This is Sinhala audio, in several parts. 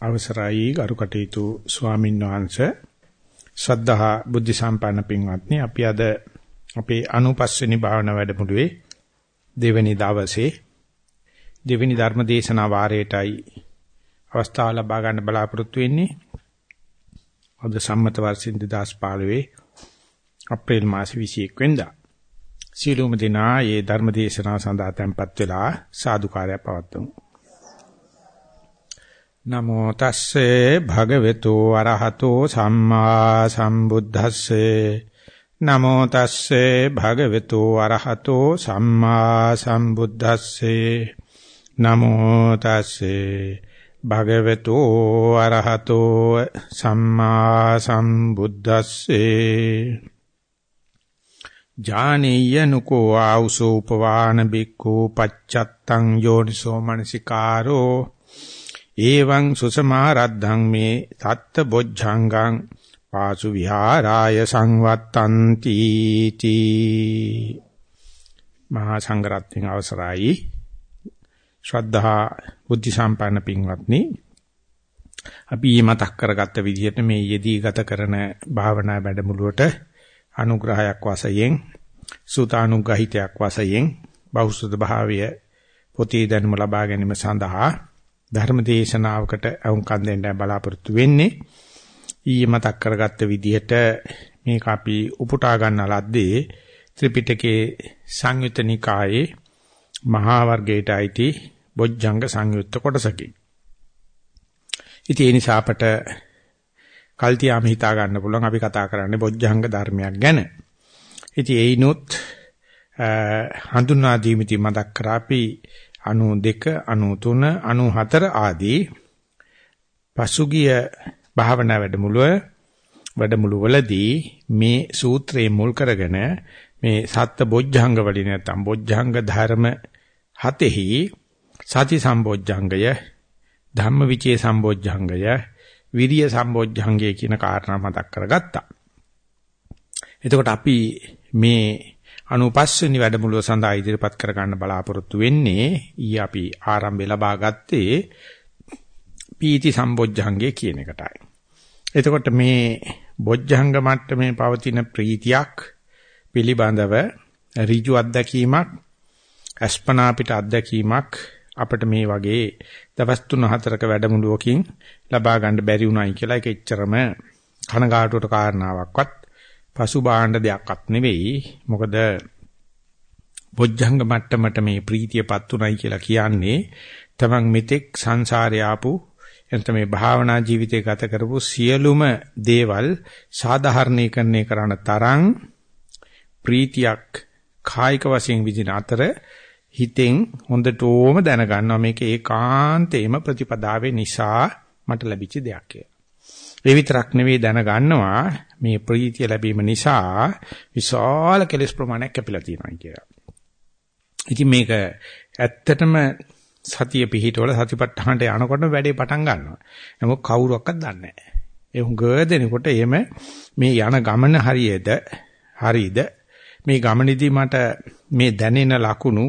අවසරයි ගරු කටයුතු ස්වාමීන් වහන්සේ. ශ්‍රද්ධා බුද්ධ සම්පන්න පින්වත්නි අපි අද අපේ අනුපස්වෙනි භාවනා වැඩමුළුවේ දෙවෙනි දවසේ දෙවෙනි ධර්ම දේශනා වාරයටයි අවස්ථාව ලබා ගන්න බලාපොරොත්තු වෙන්නේ. අද සම්මත වර්ෂින් 2015 අප්‍රේල් මාස 21 වෙනිදා. සීලුම දිනා මේ ධර්ම දේශනාව සඳහා tempත් වෙලා සාදුකාරය පවත්වමු. නමෝ තස්සේ භගවතු අරහතෝ සම්මා සම්බුද්දස්සේ. නමෝ තස්සේ භගවතු අරහතෝ සම්මා සම්බුද්දස්සේ. නමෝ තස්සේ භගවතු අරහතෝ සම්මා සම්බුද්දස්සේ. ජානීයනුකෝ ආවුසෝ උපවාන බික්ඛු පච්චත්තං යෝනිසෝ මනසිකාරෝ. ඒවං සුසමාරද්ධං මේ සත්ත බොජ්ජංගං පාසු විහාරාය සංවත්තಂತಿ තී මහා සංඝරත්නයන් අවසරයි ශ්‍රද්ධා බුද්ධ සම්පන්න පින්වත්නි අපි මතක් කරගත්ත විදිහට මේ යෙදී ගත කරන භාවනා වැඩමුළුවට අනුග්‍රහයක් වශයෙන් සූතානුග්‍රහිතයක් වශයෙන් බෞද්ධ භාවය පොතේ දැනුම ලබා ගැනීම සඳහා ධර්ම දේශනාවකට අවුම්කම් දෙන්න බලාපොරොත්තු වෙන්නේ. ඊයේ මතක් කරගත්ත විදිහට මේක අපි උපුටා ගන්න ලද්දේ ත්‍රිපිටකයේ සංයුත නිකායේ මහා වර්ගයට අයිති බොජ්ජංග සංයුත්ත කොටසකි. ඉතින් ඒ නිසා අපට කල්තියාම හිතා ගන්න පුළුවන් අපි කතා කරන්නේ බොජ්ජංග ධර්මයක් ගැන. ඉතින් ඒිනුත් හඳුනා දීමිති මතක් කරා අපි 92 93 94 ආදී පසුගිය භාවනා වැඩමුළුව වැඩමුළු වලදී මේ සූත්‍රයේ මුල් කරගෙන මේ සත්ත්‍ය බොජ්ජංග වලින් නැත්නම් බොජ්ජංග ධර්ම හතෙහි සති සම්බොජ්ජංගය ධම්මවිචේ සම්බොජ්ජංගය විරිය සම්බොජ්ජංගය කියන කාරණා මතක් කරගත්තා. එතකොට අපි මේ 95 වෙනි වැඩමුළුව සඳහා ඉදිරිපත් කර ගන්න බලාපොරොත්තු වෙන්නේ ඊ අපි ආරම්භය ලබා ගත්තේ පීති සම්බොජ්ජංගය කියන එකටයි. එතකොට මේ බොජ්ජංග මට්ටමේ පවතින ප්‍රීතියක් පිළිබඳව ඍජු අත්දැකීමක් අස්පනා පිට අත්දැකීමක් අපිට මේ වගේ දවස් 3-4ක වැඩමුළුවකින් ලබා ගන්න බැරි වුණයි කියලා ඒක එච්චරම කනගාටුවට කාරණාවක්වත් පසුබාහඬ දෙයක්වත් නෙවෙයි. මොකද බොජ්ජංග මට්ටමට මේ ප්‍රීතියපත් උනායි කියලා කියන්නේ තමන් මෙතෙක් සංසාරේ ආපු එතන මේ භාවනා ජීවිතය ගත කරපු සියලුම දේවල් සාධාරණීකරණය කරන තරම් ප්‍රීතියක් කායික වශයෙන් විඳින අතර හිතෙන් හොඳටම දැනගන්නවා මේක ඒකාන්තේම ප්‍රතිපදාවේ නිසා මට ලැබිච්ච දෙයක් කියලා. ඒ විතරක් නෙවෙයි දැනගන්නවා මේ ප්‍රීතිය ලැබීම නිසා විශාල කෙලෙස් ප්‍රමාණයක් කැපිලා තියෙනවා කියලා. ඉතින් මේක ඇත්තටම සතිය පිහිටවල සතිපට්ඨානට යනකොට වැඩේ පටන් ගන්නවා. නමුත් කවුරුවක්වත් දන්නේ නැහැ. ඒ හුඟ දෙනකොට එහෙම මේ යන ගමන හරියද හරිද මේ ගමනේදී මට මේ දැනෙන ලකුණු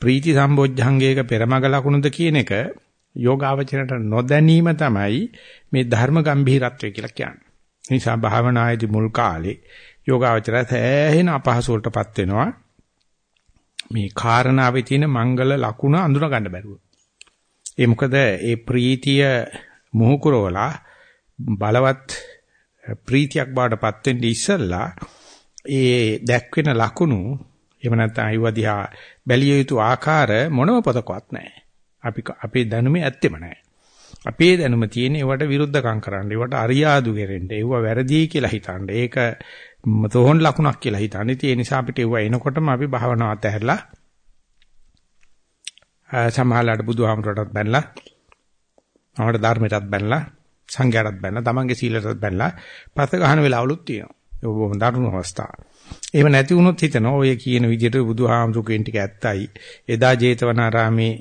ප්‍රීති සම්බොජ්ජංගයක පෙරමග ලකුණුද කියන එක යෝගාවචරයට නොදැනීම තමයි මේ ධර්ම ගම්භීරත්වය කියලා කියන්නේ. නිසා භාවනායේදී මුල් කාලේ යෝගාවචරය සෑහෙන අපහසුවටපත් වෙනවා. මේ කාරණාවේ තියෙන මංගල ලකුණ අඳුන ගන්න බැරුව. ඒ මොකද ඒ ප්‍රීතිය මොහුකුරවලා බලවත් ප්‍රීතියක් බාටපත් වෙන්න ඉස්සෙල්ලා ඒ දැක්වෙන ලකුණු එහෙම නැත්නම් අයුව දිහා බැලිය යුතු ආකාර මොනම පොතකවත් නැහැ. අපි අපේ දැනුමේ ඇත්තෙම නැහැ. අපේ දැනුම තියෙන ඒවට විරුද්ධකම් කරන්න, ඒවට අරියාදු කෙරෙන්න, ඒව වැරදි කියලා හිතන්න. ඒක තෝහන් ලකුණක් කියලා හිතන්නේ. ඒ නිසා අපිට ඒව එනකොටම අපි භාවනාව අතහැරලා සමහරලාට බුදුහාමරටත් බැනලා, අපට ධර්මයටත් බැනලා, සංඝයාටත් බැනලා, තමන්ගේ සීලයටත් බැනලා පත ගන්න වෙලාවලුත් තියෙනවා. ඒක බොහොම දරුණු අවස්ථාවක්. එහෙම නැති වුණොත් හිතනවා ඔය කියන විදිහට බුදුහාමුදුරෙන් ටික ඇත්තයි. එදා ජේතවනාරාමේ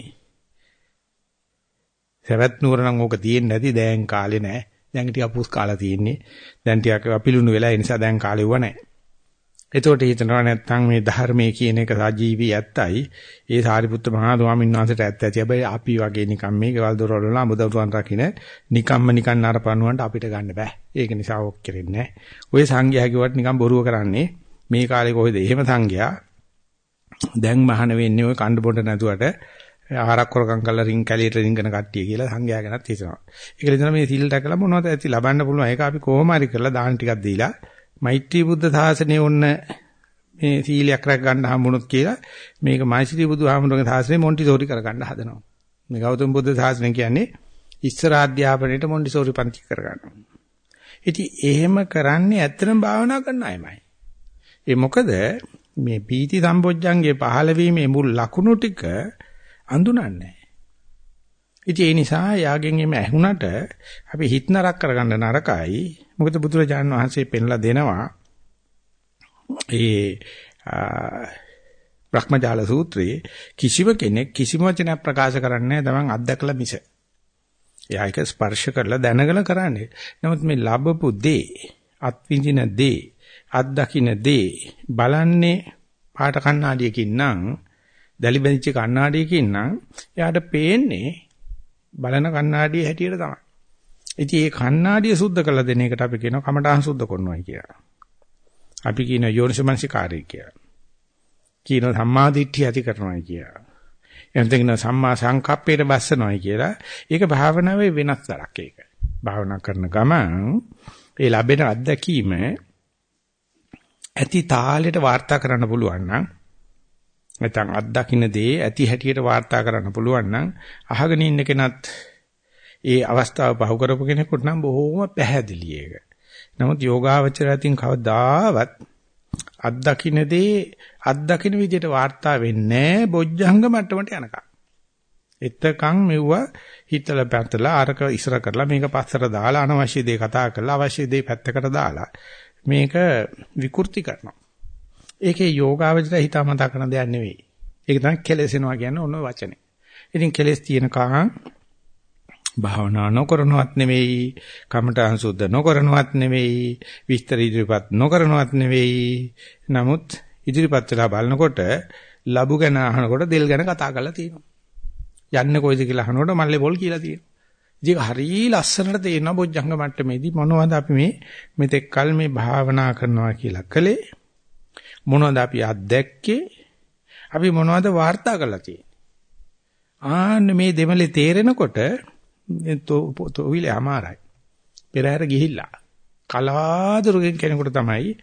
සවැත් නුවර නම් ඕක තියෙන්නේ නැති දැන් කාලේ නෑ. දැන් ටික අපුස් කාලා තියෙන්නේ. දැන් ටිකක් අපිලුණු වෙලා ඒ නිසා දැන් කාලේ වුණා නෑ. එතකොට හිතනවා නැත්නම් මේ ධර්මයේ කියන එක සජීවී ඇත්තයි. ඒ සාරිපුත්ත මහා ස්වාමීන් වහන්සේට ඇත්ත ඇති. හැබැයි අපි වගේ නිකම් මේ ගෙවල් දොරවල් වල අමුදවුන් රකින්න නිකම්ම නිකන් නරපණුවන්ට අපිට ගන්න බෑ. ඒක නිසා ඔක් කෙරෙන්නේ නැහැ. ඔය සංඝයා කිව්වට නිකන් බොරුව කරන්නේ. මේ කාලේ කොහෙද එහෙම සංඝයා දැන් මහාන වෙන්නේ ඔය කණ්ඩ පොඩ නැතුවට ආහාරක් කරකම් කරලා රින් කැලියට රින්ගන කට්ටිය කියලා සංඝයා ගැනත් හිතනවා. ඒක නිසා මේ සිල් දැකලා මොනවද ඇති ලබන්න පුළුවන්. ඒක අපි කොහොම හරි කරලා දාන ටිකක් දීලා මෛත්‍රී බුද්ධ සාසනය ඔන්න මේ සීලයක් රැක ගන්න හම්බුනොත් කියලා මේක මෛත්‍රී බුදුහාමුදුරගේ සාසනය මොන්ටිසෝරි කර ගන්න හදනවා. මේ ගෞතම බුද්ධ සාසනය කියන්නේ ඉස්සර අධ්‍යාපනයේට මොන්ටිසෝරි පන්ති කර ගන්නවා. ඉතින් එහෙම කරන්නේ ඇත්තටම භාවනා කරන අයමයි. ඒ මොකද මේ පීති සම්බොජ්ජංගේ පහළ වීමේ මුල් ලකුණු ටික අඳුනන්නේ නැහැ. ඉතින් ඒ නිසා යාගෙන් එමෙ ඇහුණට අපි හිත නරක කරගන්න නරකයි. මොකද බුදුරජාණන් වහන්සේ පෙන්ලා දෙනවා ඒ බ්‍රහ්මජාල සූත්‍රයේ කිසිම කෙනෙක් කිසිම වචනයක් ප්‍රකාශ කරන්නේ නැහැ තමන් අත්දකලා මිස. එයා ඒක ස්පර්ශ කරලා දැනගෙන කරන්නේ. නමුත් මේ ලැබපු දේ, අත්විඳින දේ, අත්දකින්න දේ බලන්නේ පාට කණ්ණාඩියකින් නම්, දැලි බැඳිච්ච කණ්ණාඩියකින් නම් එයාට පේන්නේ බලන කණ්ණාඩියේ හැටියට තමයි. ඉතින් මේ කණ්ණාඩිය සුද්ධ කළ දෙන එකට අපි කියනවා කමඨාන් සුද්ධ කරනවා කියලා. අපි කියන යෝනිසමනසිකාරය කියලා. කියන සම්මාදිට්ඨිය ඇති කරනවා කියලා. එතන සම්මා සංකප්පේට බස්සනවායි කියලා. ඒක භාවනාවේ වෙනස් තරක් ඒක. භාවනා කරන ගමන් ඒ ලැබෙන අත්දැකීම ඇති තාලෙට වාර්තා කරන්න පුළුවන් නම් නැත්නම් අත්දකින්න දේ ඇති හැටියට වාර්තා කරන්න පුළුවන් නම් අහගෙන ඉන්න කෙනත් ඒ අවස්ථාව පහු කරපු කෙනෙකුට නම් බොහොම පැහැදිලි ඒක. නමුත් යෝගාවචරයන් කවදාවත් අත්දකින්නදී අත්දකින්න විදිහට වාර්තා වෙන්නේ බොජ්ජංග මට්ටමට යනකම්. එතකන් මෙව්ව හිතලා පැත්තලා අරක ඉස්සර කරලා මේක පස්සට දාලා අනවශ්‍ය දේ කතා කරලා අවශ්‍ය දේ පැත්තකට දාලා මේක විකෘති කරනවා. ඒකේ යෝගාවචරය හිතාමතා කරන දෙයක් නෙවෙයි. ඒක තමයි කෙලෙසෙනවා කියන්නේ ඔන්න වචනේ. ඉතින් කෙලෙස් තියෙන කහන් භාවනා නොකරනවත් නෙවෙයි, කමඨං සුද්ධ නොකරනවත් නෙවෙයි, විස්තර ඉදිරිපත් නොකරනවත් නෙවෙයි. නමුත් ඉදිරිපත් වෙලා බලනකොට ලබු ගැන අහනකොට දෙල් ගැන කතා කරලා තියෙනවා. යන්නේ කොයිද කියලා අහනකොට මල්ලේ පොල් කියලා තියෙනවා. ඉතින් හරිය ලස්සනට තේරෙනවා බොජ්ජංග මට්ටමේදී මොනවද අපි මේ මෙතෙක් කල් මේ භාවනා කරනවා කියලා කලේ මොනවද අපි අත්දැක්කේ අපි මොනවද වාර්තා කරලා තියෙන්නේ ආන්න මේ දෙමලේ තේරෙනකොට තොවිලේ අමාරයි. පෙරහැර ගිහිල්ලා කලාතුරකින් කෙනෙකුට තමයි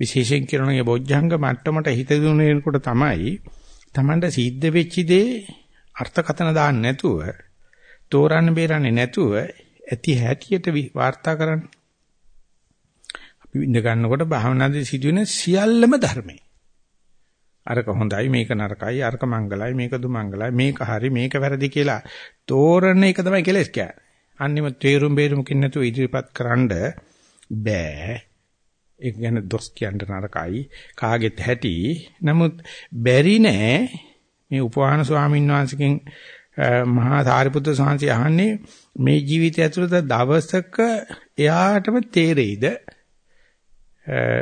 විශේෂයෙන් කියනනේ බොජ්ජංග මට්ටමට හිත දුන්නේනකොට තමයි Tamanda සිද්ධ වෙච්ච දේ අර්ථකතන දාන්න නැතුව තෝරන්න බේරන්නේ නැතුව ඇති හැටියට වාර්තා කරන්න. අපි ඉඳ ගන්නකොට භාවනාදී සිදුවෙන සියල්ලම ධර්මයි. අරක හොඳයි මේක නරකයි අරක මංගලයි මේක දුමංගලයි මේක හරි මේක වැරදි කියලා තෝරන එක තමයි කෙලස් කියන්නේ. අන්නිම තේරුම් බේරුමකින් නැතුව ඉදිරිපත් කරන්න බෑ. ඒක ගැන දොස් කියන්න නරකයි කාගෙත් හැටි. නමුත් බැරි නෑ මේ උපවාහන ස්වාමීන් වහන්සේකින් මහා සාරිපුත්‍ර ස්වාමීන් අහන්නේ මේ ජීවිතය ඇතුළත දවසක එයාටම තේරෙයිද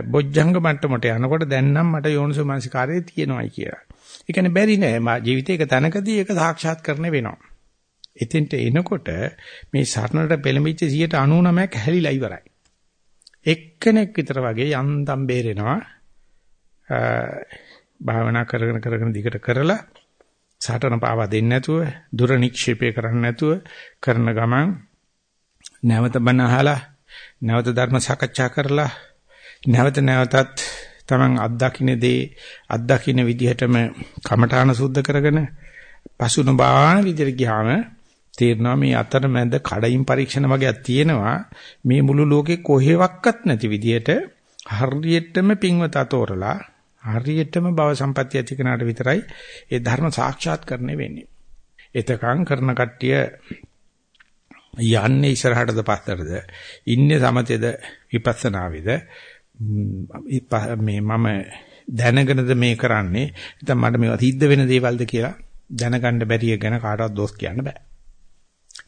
බොජ්ජංග මට්ටමට යනකොට දැන් නම් මට යෝනිසෝ මනසිකාරයේ තියෙනවායි කියලා. ඒ කියන්නේ බැරි නෑ මා ජීවිතේක තනකදී ඒක සාක්ෂාත් කරන්න වෙනවා. එතෙන්ට එනකොට මේ සරණට පෙළඹිච්ච 99ක් හැලිලා ඉවරයි. එක්කෙනෙක් විතර වගේ යන්තම් බේරෙනවා. භාවනා කරගෙන කරගෙන දිගට කරලා සටන පාවා දෙන්නේ නැතුව දුර නික්ෂේපය කරන්නේ නැතුව කරන ගමන් නැවත බණ අහලා නැවත ධර්ම සාකච්ඡා කරලා නැවත නැවතත් Taman අත්දකින්න දේ අත්දකින්න විදිහටම කමඨාන සුද්ධ කරගෙන පසු නොබාන විදිහට ගියාම තේරෙනවා මේ අතරමැද කඩින් පරීක්ෂණ වගේක් තියෙනවා. මේ මුළු ලෝකේ කොහෙවත් නැති විදිහට හරියටම පින්වත අතෝරලා හරියටම භව සම්පත්‍ය ඇති කෙනාට විතරයි ඒ ධර්ම සාක්ෂාත් කරන්නේ වෙන්නේ. එතකන් කරන කට්ටිය යන්නේ ඉස්සරහටද පස්සටද? ඉන්නේ සමතේද? විපස්සනාවේද? මේ මම දැනගෙනද මේ කරන්නේ නැත්නම් මට මේවා සිද්ධ වෙන දේවල්ද කියලා දැනගන්න බැරි එක ගැන කාටවත් දොස් කියන්න බෑ.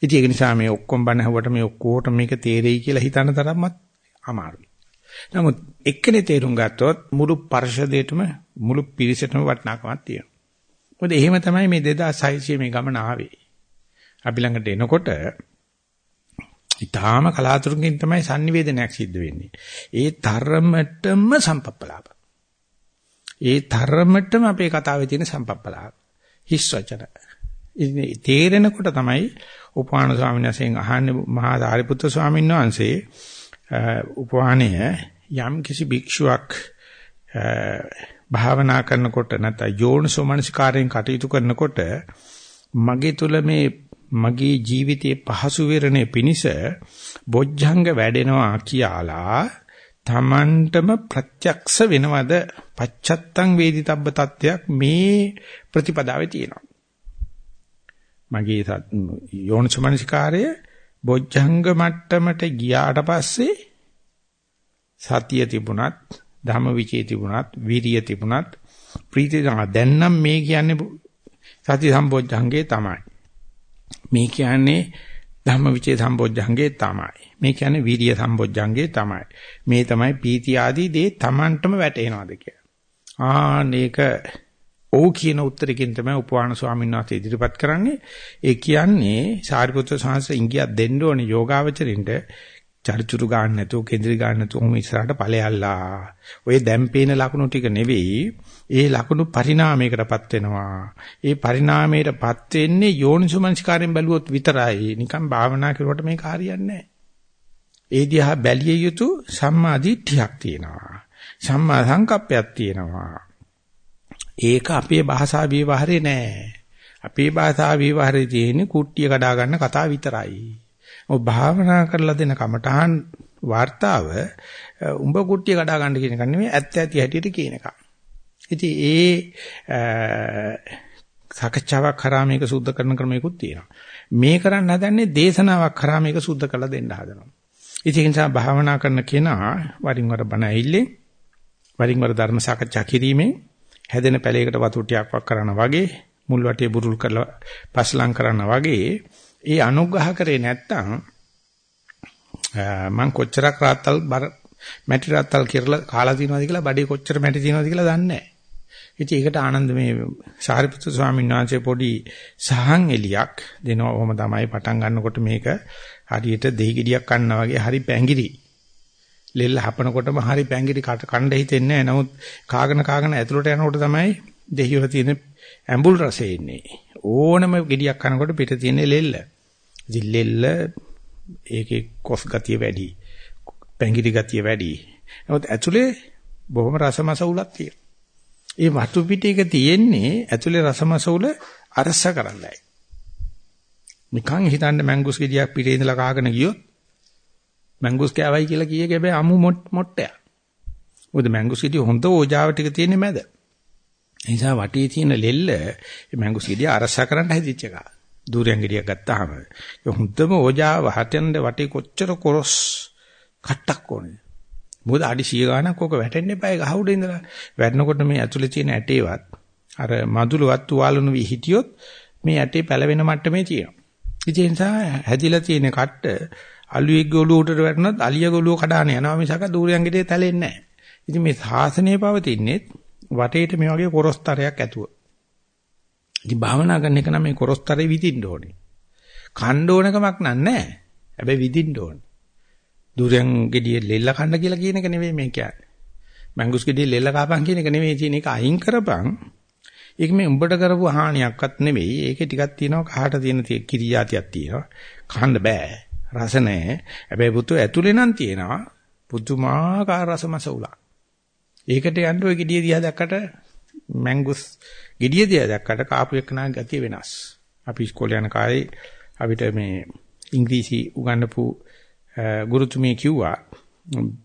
ඉතින් ඒක නිසා මේ ඔක්කොම බණ ඇහුවට මේ ඔක්කොට මේක තේරෙයි කියලා හිතන තරම්වත් අමාරුයි. නමුත් එක්කනේ තේරුම් ගත්තොත් මුළු පරිශදේටම මුළු පිරිසටම වටිනාකමක් තියෙනවා. මොකද එහෙම තමයි මේ 2600 මේ ගමන ආවේ. අපි ළඟට එනකොට ඊටාම කලාතුරකින් තමයි sannivedanayak සිද්ධ වෙන්නේ. ඒ තරමටම සම්පප්පලාප. ඒ තරමටම අපේ කතාවේ තියෙන සම්පප්පලාප. හිස් වචන. ඉතින් තේරෙනකොට තමයි උපාන ස්වාමීන් වහන්සේගෙන් අහන්නේ මහා සාරිපුත්‍ර ස්වාමීන් වහන්සේ උපවාණය යම් කිසි භික්ෂුවක් භාවනා කරනකොට නැත්නම් යෝනිසෝමනසිකාරයෙන් කටයුතු කරනකොට මගේ තුල මේ මගේ ජීවිතයේ පහසු වෙරණේ පිනිස බොජ්ජංග වැඩෙනවා කියලා තමන්ටම ප්‍රත්‍යක්ෂ වෙනවද? පච්චත්තං වේදිතබ්බ තත්වයක් මේ ප්‍රතිපදාවේ තියෙනවා. මගේ යෝනිසමනසිකාරය බොජ්ජංග මට්ටමට ගියාට පස්සේ සතිය තිබුණත් ධම්මවිචේ තිබුණත් විරිය තිබුණත් ප්‍රීතිය දැන් නම් මේ කියන්නේ සති සම්බොජ්ජංගේ තමයි. මේ කියන්නේ ධම්මවිචේ සම්බොජ්ජංගේ තමයි. මේ කියන්නේ විරිය සම්බොජ්ජංගේ තමයි. මේ තමයි පීති ආදී දේ Tamanටම වැටෙනවද කියලා. ආනේක ඔව් කියන උත්තරකින් තමයි උපවාන ස්වාමීන් වහන්සේ ඉදිරිපත් කරන්නේ. ඒ කියන්නේ සාරිපුත්‍ර සාංශ ඉංගියක් දෙන්න ඕනේ යෝගාවචරින්ට චරිචුරු ගන්න නැතුව කෙඳිරි ගන්න නැතුව ඔහොම ඉස්සරහට ඵලයල්ලා. ඔය දැම්පේන ලකුණු ටික නෙවෙයි ඒ ලකුණු පරිණාමයකටපත් වෙනවා. ඒ පරිණාමයටපත් වෙන්නේ යෝනිසුමනස්කාරයෙන් බැලුවොත් විතරයි. නිකන් භාවනා කරුවට මේක හරියන්නේ ඒ දිහා බැලිය යුතු සම්මා දිට්ඨියක් තියෙනවා. සම්මා සංකප්පයක් තියෙනවා. ඒක අපේ භාෂා විවහරේ නෑ. අපේ භාෂා විවහරේ තියෙන්නේ කුට්ටිය කඩා ගන්න කතා විතරයි. ඔය භාවනා කරලා දෙන කමටහන් වார்த்தාව උඹ කුට්ටිය කඩා ගන්න කියන එක නෙමෙයි ඇත්ත ඇති හැටියට කියන එකක්. ඉතින් ඒ සාකච්ඡාවක් කරා මේක සුද්ධ කරන ක්‍රමයකුත් තියෙනවා. මේ කරන්න හදන්නේ දේශනාවක් කරා මේක සුද්ධ කරලා දෙන්න හදනවා. ඉතින් ඒ නිසා භාවනා කරන කෙනා වරින් වර බණ ඇහිල්ලේ වරින් වර ධර්ම සාකච්ඡා කිරීමෙන් හැදෙන පැලයකට වතුර ටිකක් වක් කරනා වගේ මුල් වටේ බුරුල් කරලා පස්ලම් කරනා වගේ ඒ අනුග්‍රහ කරේ නැත්තම් මම කොච්චරක් රාත්තල් බර මැටි රාත්තල් කියලා කාලා තියනවද කියලා බඩේ කොච්චර මැටි තියනවද කියලා දන්නේ නැහැ. ඉතින් ඒකට ආනන්ද මේ සාරිපුත්‍ර ස්වාමීන් වහන්සේ පොඩි සහන් එලියක් දෙනවා. ඔහොම තමයි පටන් ගන්නකොට මේක හරියට දෙහි ගෙඩියක් කන්නා වගේ හරි පැංගිරි. ලෙල්ල හපනකොටම හරි පැංගිරි කණ්ඩ හිතෙන්නේ නැහැ. නමුත් කාගෙන කාගෙන ඇතුළට යනකොට තමයි දෙහි වල තියෙන ඇඹුල් රසය එන්නේ. ඕනම ගෙඩියක් කනකොට පිට තියෙන ලෙල්ල. ජිල්ලෙල්ල ඒකේ කොස් ගතිය වැඩි. පැංගිරි ගතිය වැඩි. නමුත් ඇතුලේ බොහොම රසමසවුලක් තියෙනවා. ඒ වතු පිටේක තියෙන්නේ ඇතුලේ රසමසවුල අරස කරන්නයි. නිකන් හිතන්න මැංගුස් ගෙඩියක් පිටේ ඉඳලා කාගෙන ගියොත් මැංගුස් කෑවයි කියලා කියේ හැබැයි අමු මොට්ටයක්. මොකද මැංගුස් ගෙඩිය හොඳ ඕජාව ටික තියෙන්නේ මැද. ඒ නිසා වටේ තියෙන ලෙල්ල මැංගුස් ගෙඩිය අරස කරන්න හැදිච්ච එකක්. දූරයන් ගෙඩියක් ගත්තාම ඒ හොඳම ඕජාව හතෙන්ද වටේ කොච්චර කොරස් කට්ටක් ඕනේ. මොකද අඩි 100 ගාණක් ඕක වැටෙන්න එපා ඒ ගහ උඩ ඉඳලා. වැටෙනකොට මේ ඇතුලේ තියෙන ඇටේවත් අර මදුලවත් තුවාලුණු වී හිටියොත් මේ ඇටේ පැලවෙන මට්ටමේ තියෙනවා. ඒ නිසා හැදිලා තියෙන කට්ට අලුවෙක් ගොළුව උඩට වැටුණත් අලිය ගොළුව කඩාන යනවා මිසක දූරයන් ගෙඩේ තැලෙන්නේ නැහැ. ඉතින් මේ සාසනය පවතින්නේ වටේට මේ වගේ කොරස්තරයක් ඇතුව. ඉතින් භාවනා කරන එක නම් මේ කොරස්තරේ විදින්න ඕනේ. කණ්ඩ ඕනකමක් නෑ. හැබැයි විදින්න ඕනේ. දුරෙන් gediye ලෙල්ල කන්න කියලා කියන එක නෙවෙයි මේ කියන්නේ. මංගුස් gediye ලෙල්ල කාපන් කියන එක නෙවෙයි තියෙන එක අයින් කරපන්. ඒක මේ උඹට කරපු හානියක්වත් නෙවෙයි. ඒකේ ටිකක් තියෙනවා කහට තියෙන කිරියාතියක් තියෙනවා. කන්න බෑ. රස නැහැ. හැබැයි පුතු ඇතුලේ නම් තියෙනවා පුදුමාකාර රසමසවුලක්. ඒකට යන්න ඔය gediye දිහා දැක්කට මැංගුස් gediye දිහා දැක්කට කාපු එකනා ගතිය වෙනස්. අපි ඉස්කෝලේ යන කාලේ අපිට මේ ඉංග්‍රීසි උගන්වපු ගුරුතුමිය කිව්වා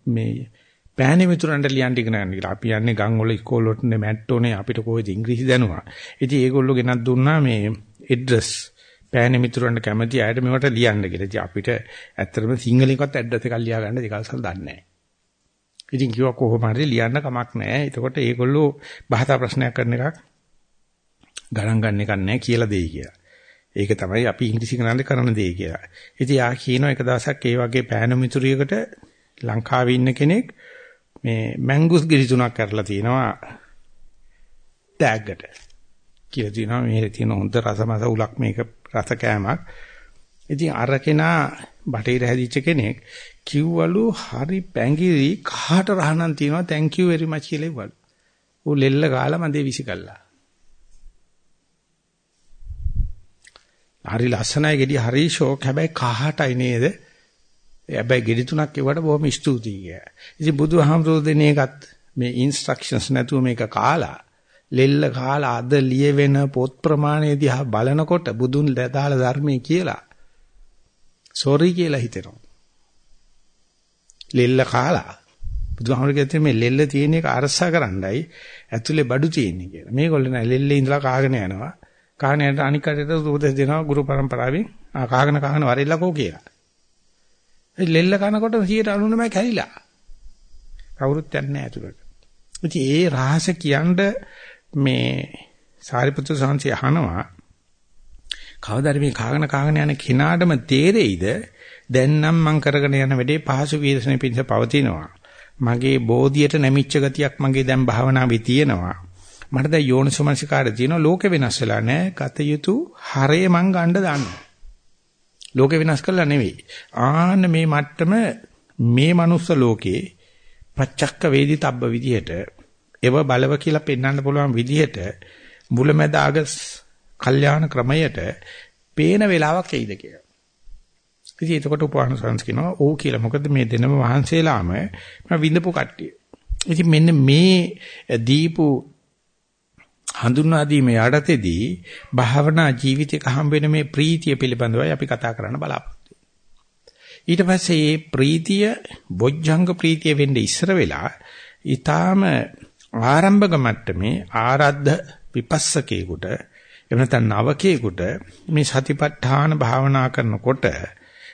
මේ පෑනේ මිතුරන්ට ලියන්න ඉගෙන ගන්න කියලා. අපි යන්නේ ගම් වල ඉස්කෝල වලට මැට්ටෝනේ අපිට කොහෙද ඉංග්‍රීසි දැනුවා. ඉතින් ඒගොල්ලෝ ගෙනත් දුන්නා මේ ඇඩ්‍රස් පෑනේ මිතුරන්ට කැමති අයට මේවට ලියන්න කියලා. ඉතින් අපිට ඇත්තටම සිංහලෙන්වත් ඇඩ්‍රස් එකක් ලියා ගන්න දෙකල්සල් දන්නේ නැහැ. ඉතින් කිව්වා කොහොම හරි ලියන්න කමක් නැහැ. එතකොට ඒගොල්ලෝ භාෂා ප්‍රශ්නයක් කරන එකක් ගණන් ගන්න එකක් නැහැ කියලා දෙයි කියලා. ඒක තමයි අපි ඉංග්‍රීසි කරන්නේ කරන දේ කියලා. ඉතින් ආ කියනවා එක දවසක් ඒ වගේ පෑන මිතුරියකට ලංකාවේ ඉන්න කෙනෙක් මේ මැංගුස් ගිරි තුනක් කරලා තිනවා ටැග්ගට. කියලා තිනවා මේ තියෙන හොඳ රසමස උලක් මේක රස කෑමක්. ඉතින් අර කෙනා බටේර හැදිච්ච කෙනෙක් කිව්වලු හරි පැංගිරි කහට රහණන් තියනවා thank you very much කියලා ඉවලු. ඌ ලෙල්ල ගාලා මන්දේ විසි හරි ලස්සනයි ගෙඩි හරි ෂෝක් හැබැයි කහටයි නේද? හැබැයි ගෙඩි තුනක් ඒවට බොහොම ස්තුතියි කිය. ඉතින් බුදුහාමුදුරුවෝ දෙන එකත් මේ ඉන්ස්ට්‍රක්ෂන්ස් නැතුව මේක කාලා ලෙල්ල කාලා අද ලියවෙන පොත් ප්‍රමාණය දිහා බලනකොට බුදුන් දාලා ධර්මයේ කියලා සෝරි කියලා හිතෙනවා. ලෙල්ල කාලා බුදුහාමුදුරුවෝ කියත්තේ මේ ලෙල්ල තියෙන එක අරසා කරන්නයි ඇතුලේ බඩු තියෙන්නේ කියලා. මේගොල්ලෝ නෑ ලෙල්ලේ ඉඳලා කාගෙන යනවා. කාගෙන යනට අනික් කටට උපදෙස් දෙනවා ගුරු පරම්පරාවෙන්. ආ කාගෙන කාගෙන වරෙල්ලකෝ කියලා. ලෙල්ල කනකොට 99 කැරිලා. කවුරුත් යන්නේ නැහැ ඇතුළට. ඉතින් ඒ රහස කියන්න මේ සාරිපුත්‍ර සාංශය අහනවා කවදාද මේ කාගෙන කාගෙන යන කිනාඩම තේරෙයිද දැන් නම් මම කරගෙන යන වැඩේ පහසු වීරසනේ පිණිස පවතිනවා මගේ බෝධියට නැමිච්ච ගතියක් මගේ දැන් භාවනාවේ තියෙනවා මට දැන් යෝනිසෝමනසිකාරය තියෙනවා ලෝකෙ වෙනස් වෙලා නැහැ ගත යුතු හරය මං ගන්න දාන්නවා ලෝකෙ වෙනස් කළා නෙවෙයි. ආන්න මේ මට්ටම මේ මනුස්ස ලෝකේ පච්චක්ක වේදිතබ්බ විදිහට එව බලව කියලා පෙන්වන්න පුළුවන් විදිහට මුලැමැද අග කල්යාණ ක්‍රමයට පේන වෙලාවක් එයිද කියලා. ඉතින් එතකොට උපවාන සංස් කියනවා ඕ කියලා. මොකද මේ දෙනම වහන්සේලාම මම විඳපු කට්ටිය. ඉතින් මෙන්න මේ දීපු හඳුන්වා දීමේ යටතේදී භාවනා ජීවිතයක හම්බ වෙන මේ ප්‍රීතිය පිළිබඳවයි අපි කතා කරන්න බලාපොරොත්තු ඊට පස්සේ මේ ප්‍රීතිය බොජ්ජංග ප්‍රීතිය වෙන්නේ ඉස්සර වෙලා ඊටාම ආරම්භක මට්ටමේ ආරද්ධ විපස්සකේකට එහෙම නැත්නම් නවකේකට මේ සතිපට්ඨාන භාවනා කරනකොට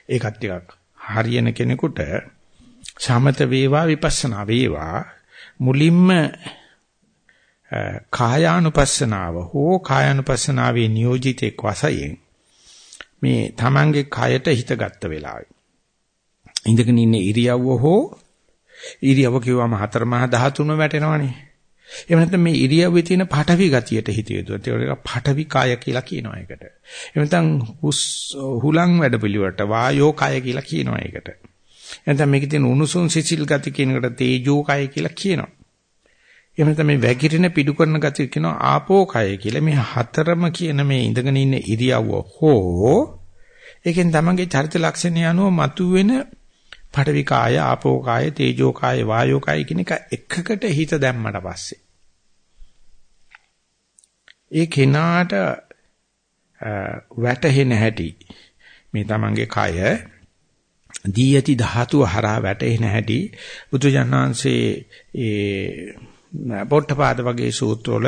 ඒකත් ටිකක් හරියන කෙනෙකුට සමත වේවා විපස්සනා වේවා මුලින්ම කායානුපස්සනාව හෝ කායානුපස්සනාවේ නියෝජිතෙක් වශයෙන් මේ තමන්ගේ කයට හිත ගත්ත වෙලාවේ. ඉඳගෙන ඉන්න ඉරියව්ව හෝ ඉරියව්ව කිව්වම හතර මහා ධාතුන්ම වැටෙනවනේ. එහෙම නැත්නම් මේ ඉරියව්වේ තියෙන පඨවි ගතියට හිත යොදවන ඒක පඨවි කාය කියලා කියනවා ඒකට. එහෙම නැත්නම් හුලං වැඩපිළිවෙලට වායෝ කාය කියලා කියනවා ඒකට. එහෙනම් මේකේ තියෙන උණුසුම් සිසිල් ගති කියන එකට තේජෝ කාය කියලා කියනවා. එහෙම නැත්නම් මේ වැగిරෙන පිඩු කරන ගතිය කියනවා ආපෝ කය කියලා. මේ හතරම කියන මේ ඉඳගෙන ඉන්න ඉරියව්ව හෝ ඒකෙන් තමන්ගේ චරිත ලක්ෂණ යනුව මතුවෙන පඩවි කාය, ආපෝ කාය, තේජෝ කාය, වායෝ කාය කියන එක එකකට හිත දැම්මට පස්සේ ඒ කෙනාට වැටහෙන හැටි මේ තමන්ගේ කය දී යති ධාතුව හරහා වැටෙන හැටි බුදුජානනාංශේ ඒ පොට්ටපාද වගේ සූත්‍රවල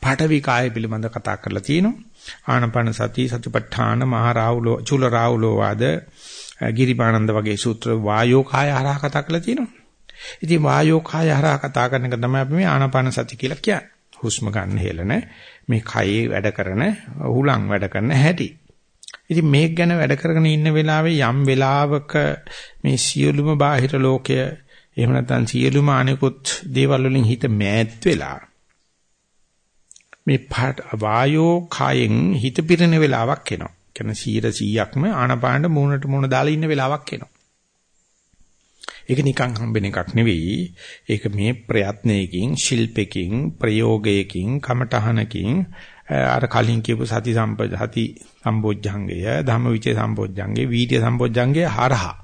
පාඨවි කාය පිළිබඳ කතා කරලා තියෙනවා. ආනපන සති සතිපට්ඨාන මහා රාහුලෝ චුල රාහුලෝ වාද ගිරිපානන්ද වගේ සූත්‍ර වායෝ කාය හරහා කතා කරලා තියෙනවා. ඉතින් වායෝ කාය හරහා කතා කරන එක තමයි අපි මේ ආනපන සති කියලා කියන්නේ. හුස්ම ගන්න හේලන මේ කයේ වැඩ කරන හුලං වැඩ කරන හැටි. ඉතින් මේක ගැන වැඩ කරගෙන ඉන්න වෙලාවේ යම් වෙලාවක මේ සියලුම බාහිර ලෝකය එහෙම නැත්නම් සියලුම අනිකුත් දේවල් වලින් හිත මෑත් වෙලා මේ වායෝ කායෙන් හිත පිරෙන වෙලාවක් එනවා. කියන්නේ 100%ක්ම ආනපානට මූණට මූණ දාලා ඉන්න වෙලාවක් එනවා. ඒක නිකන් හම්බෙන එකක් නෙවෙයි. ඒක මේ ප්‍රයත්නයකින්, ශිල්පකින්, ප්‍රයෝගයකින්, කමඨහනකින් අර කලින් කියපු සති සම්පජහති සම්බොජ්ජංගය, ධම්මවිචේ සම්බොජ්ජංගේ, වීර්ය සම්බොජ්ජංගේ හරහා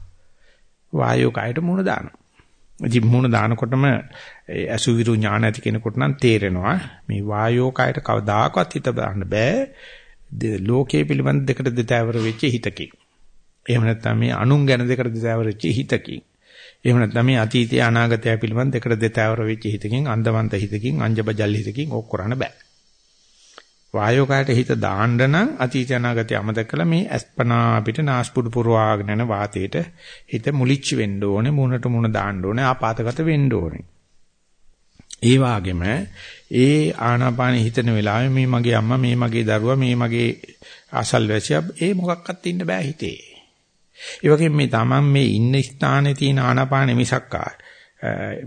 වායෝ කායට මුණ දානවා. ඉතින් මුණ දානකොටම අසුවිරු ඥාන ඇති කෙනෙකුට නම් තේරෙනවා මේ වායෝ කයට කවදාකවත් හිත දාන්න බෑ ලෝකයේ පිළිබඳ දෙකට දෙතෑවර වෙච්ච හිතකින්. එහෙම නැත්නම් මේ අනුන් ගැන දෙකට දෙතෑවර වෙච්ච හිතකින්. එහෙම නැත්නම් මේ අතීතය අනාගතය පිළිබඳ දෙකට දෙතෑවර වෙච්ච හිතකින් අන්දවන්ත හිතකින් අංජබජල් හිතකින් ඕක කරන්න බෑ. වායෝ කායට හිත දාන්න නම් අතීත අනාගතය අමතක කළා. මේ අස්පනා අපිට නාස්පුඩු පුරවාගෙන යන වාතයට හිත මුලිච්ච වෙන්න ඕනේ මුණට මුණ දාන්න ඕනේ ආපాతගත වෙන්න ඕනේ. ඒ වගේම ඒ ආනාපාන හිතන වෙලාවේ මේ මගේ අම්මා මේ මගේ දරුවා මේ මගේ අසල්වැසියා ඒ මොකක්වත් ඉන්න බෑ හිතේ. ඒ වගේම මේ තමන් මේ ඉන්න ස්ථානයේ තියෙන ආනාපානෙ මිසක්කා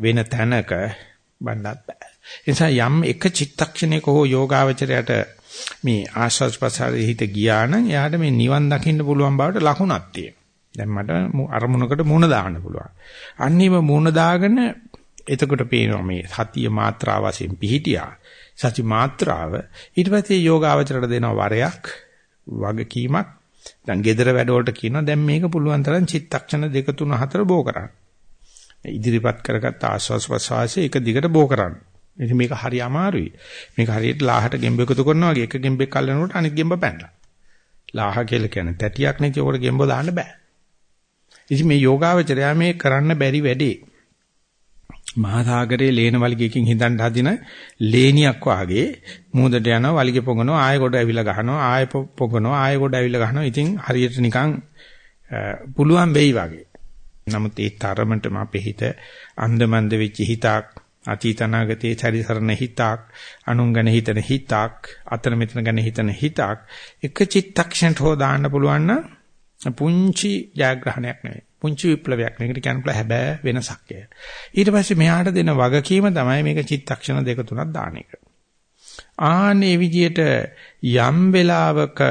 වෙන තැනක බණ්ඩත් බෑ. ඒ නිසා යම් එක චිත්තක්ෂණයක හෝ යෝගාවචරයට මේ ආස්වාස් ප්‍රසාරයේ හිත ගියා නම් එයාට මේ නිවන් දකින්න පුළුවන් බවට ලකුණක් තියෙනවා. දැන් මට අරමුණකට මූණ දාන්න පුළුවන්. අන්නේම මූණ දාගෙන එතකොට පේනවා මේ සතිය මාත්‍රා වශයෙන් පිහිටියා. සති මාත්‍රාව ඊට පස්සේ යෝගාවචරයට දෙනවා වරයක් වගකීමක්. දැන් gedara වැඩවලට කියනවා දැන් මේක පුළුවන් තරම් චිත්තක්ෂණ දෙක තුන හතර බෝ කරන්න. ඉදිරිපත් කරගත්ත ආස්වාස් ප්‍රසවාසයේ එක දිගට බෝ කරන්න. ඉතින් මේක හරි අමාරුයි. මේක හරියට ලාහට ගෙම්බ එකතු කරනවා වගේ එක ගෙම්බෙක් අල්ලනකොට අනිත් ගෙම්බ පැනලා. ලාහ කියලා කියන්නේ තැටියක් නේ ඒකට ගෙම්බ දාන්න බෑ. ඉතින් මේ යෝගාවචරයා මේ කරන්න බැරි වැඩේ. මහා සාගරයේ ලේන වලිගයකින් හිඳන් හදින ලේනියක් වාගේ මූදට යනවා වලිගෙ පොඟනවා ආයෙ කොට ඇවිල්ලා ගහනවා ආයෙ පොඟනවා ආයෙ කොට ඇවිල්ලා ගහනවා. ඉතින් හරියට නිකන් පුළුවන් වෙයි වගේ. නමුත් ඒ තරමටම අපේ හිත අන්දමන්ද වෙච්ච හිතක් අතීතනාගතයේ චරිසරණ හිතක් අනුන් ගැන හිතන හිතක් අතන මෙතන ගැන හිතන හිතක් එක චිත්තක්ෂණට හෝ දාන්න පුළුවන් නම් පුංචි ජයග්‍රහණයක් නෙවෙයි. පුංචි විප්ලවයක් නෙවෙයි. කියන්න පුළුවන් හැබැයි වෙනසක් ඊට පස්සේ මෙහාට දෙන වගකීම තමයි මේක චිත්තක්ෂණ දෙක තුනක් දාන එක. ආනේ විදියට යම් වෙලාවක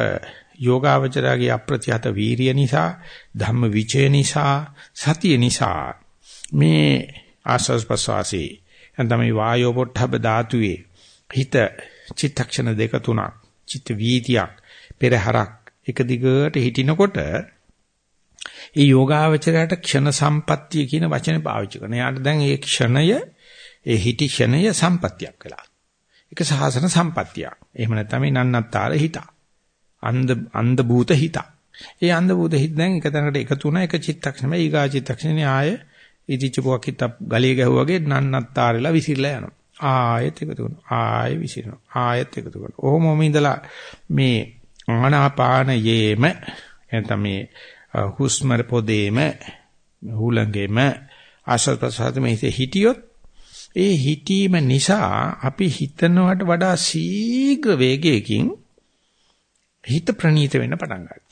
යෝගාවචරයේ අප්‍රතිහත වීරිය නිසා ධම්ම විචය නිසා සතිය නිසා මේ ආස්වාස් ප්‍රසවාසී නැත්නම් මේ වායෝ පොට්ටබ ධාතුවේ හිත චිත්තක්ෂණ දෙක තුනක් චිත්ත වීතියක් පෙරහරක් එක දිගට හිටිනකොට ඒ යෝගාවචරයට ක්ෂණ සම්පත්තිය කියන වචනේ පාවිච්චි කරනවා. එයාට දැන් ඒ ක්ෂණය ඒ හිටි ක්ෂණය සම්පත්තියක් වෙලා. ඒක සහසන සම්පත්තියක්. එහෙම නැත්නම් මේ නන්නත්තර හිත. අන්ධ අන්ධ භූත හිත. ඒ අන්ධ භූත හිත දැන් එක තැනකට එකතු වුණා එක චිත්තක්ෂණය ඊගා චිත්තක්ෂණේ ආයේ ඉදිච්ච පොක් හිට ගලිය ගැහුවා වගේ නන්නත්තාරලා විසිරලා යනවා. ආයෙත් එකතු කරනවා. ආයෙ විසිරෙනවා. ආයෙත් එකතු කරනවා. ඔහොමම ඉඳලා මේ ආනාපානයේම එතන මේ හුස්ම පොදේම හුලඟේම ආශ්වාස ප්‍රශ්වාසෙම හිටියොත් ඒ හිතීම නිසා අපි හිතනවට වඩා ශීඝ්‍ර වේගයකින් හිත ප්‍රනීත වෙන්න පටන් ගන්නවා.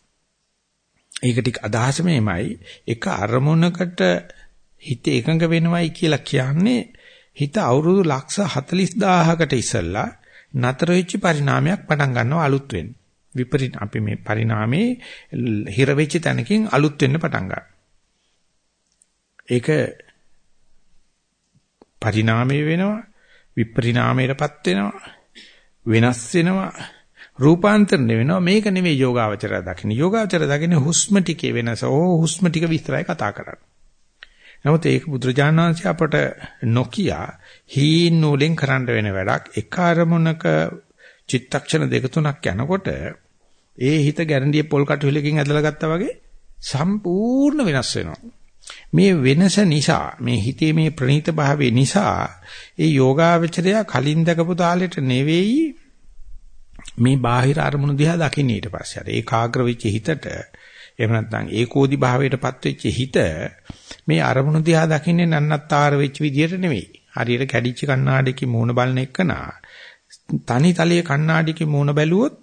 ඒක ටික අදහස මෙහෙමයි එක අරමුණකට හිත එකඟ වෙනවයි කියලා කියන්නේ හිත අවුරුදු ලක්ෂ 40000කට ඉස්සෙල්ලා නතර වෙච්ච පරිණාමයක් පටන් ගන්නවා අලුත් වෙන්න. විපරිණ අපි මේ පරිණාමේ හිර වෙච්ච තැනකින් අලුත් වෙන්න පටන් ගන්නවා. ඒක පරිණාමය වෙනවා විපරිණාමයටපත් වෙනවා වෙනස් වෙනවා රූපාන්තරණය වෙනවා මේක නෙවෙයි යෝගාවචරය දකින්න යෝගාවචරය දකින්න හුස්ම ටිකේ වෙනස ඕ හුස්ම ටික විස්තරයි කතා කරන්නේ නමුත් ඒක බුදුරජාණන් වහන්සේ අපට නොකිය හීන් නූලෙන් කරන්න වෙන වැඩක්. එක අරමුණක චිත්තක්ෂණ දෙක තුනක් යනකොට ඒ හිත ගැරන්ඩිය පොල් කටුලකින් ඇදලා ගත්තා වගේ සම්පූර්ණ වෙනස් වෙනවා. මේ වෙනස නිසා මේ හිතේ මේ ප්‍රණීත භාවය නිසා ඒ යෝගාවචරය කලින් දකපු තාලෙට නෙවෙයි මේ බාහිර අරමුණු දිහා දකින්න ඊට පස්සේ අර ඒකාග්‍ර වෙච්ච හිතට එහෙම නැත්නම් ඒකෝදි භාවයටපත් වෙච්ච හිත මේ අරමුණු දිහා දකින්නේ නන්නත්තර වෙච්ච විදියට නෙවෙයි. හරියට කැඩිච්ච කණ්ණාඩියකින් මූණ බලන එකනා තනි තලයේ කණ්ණාඩියකින් මූණ බැලුවොත්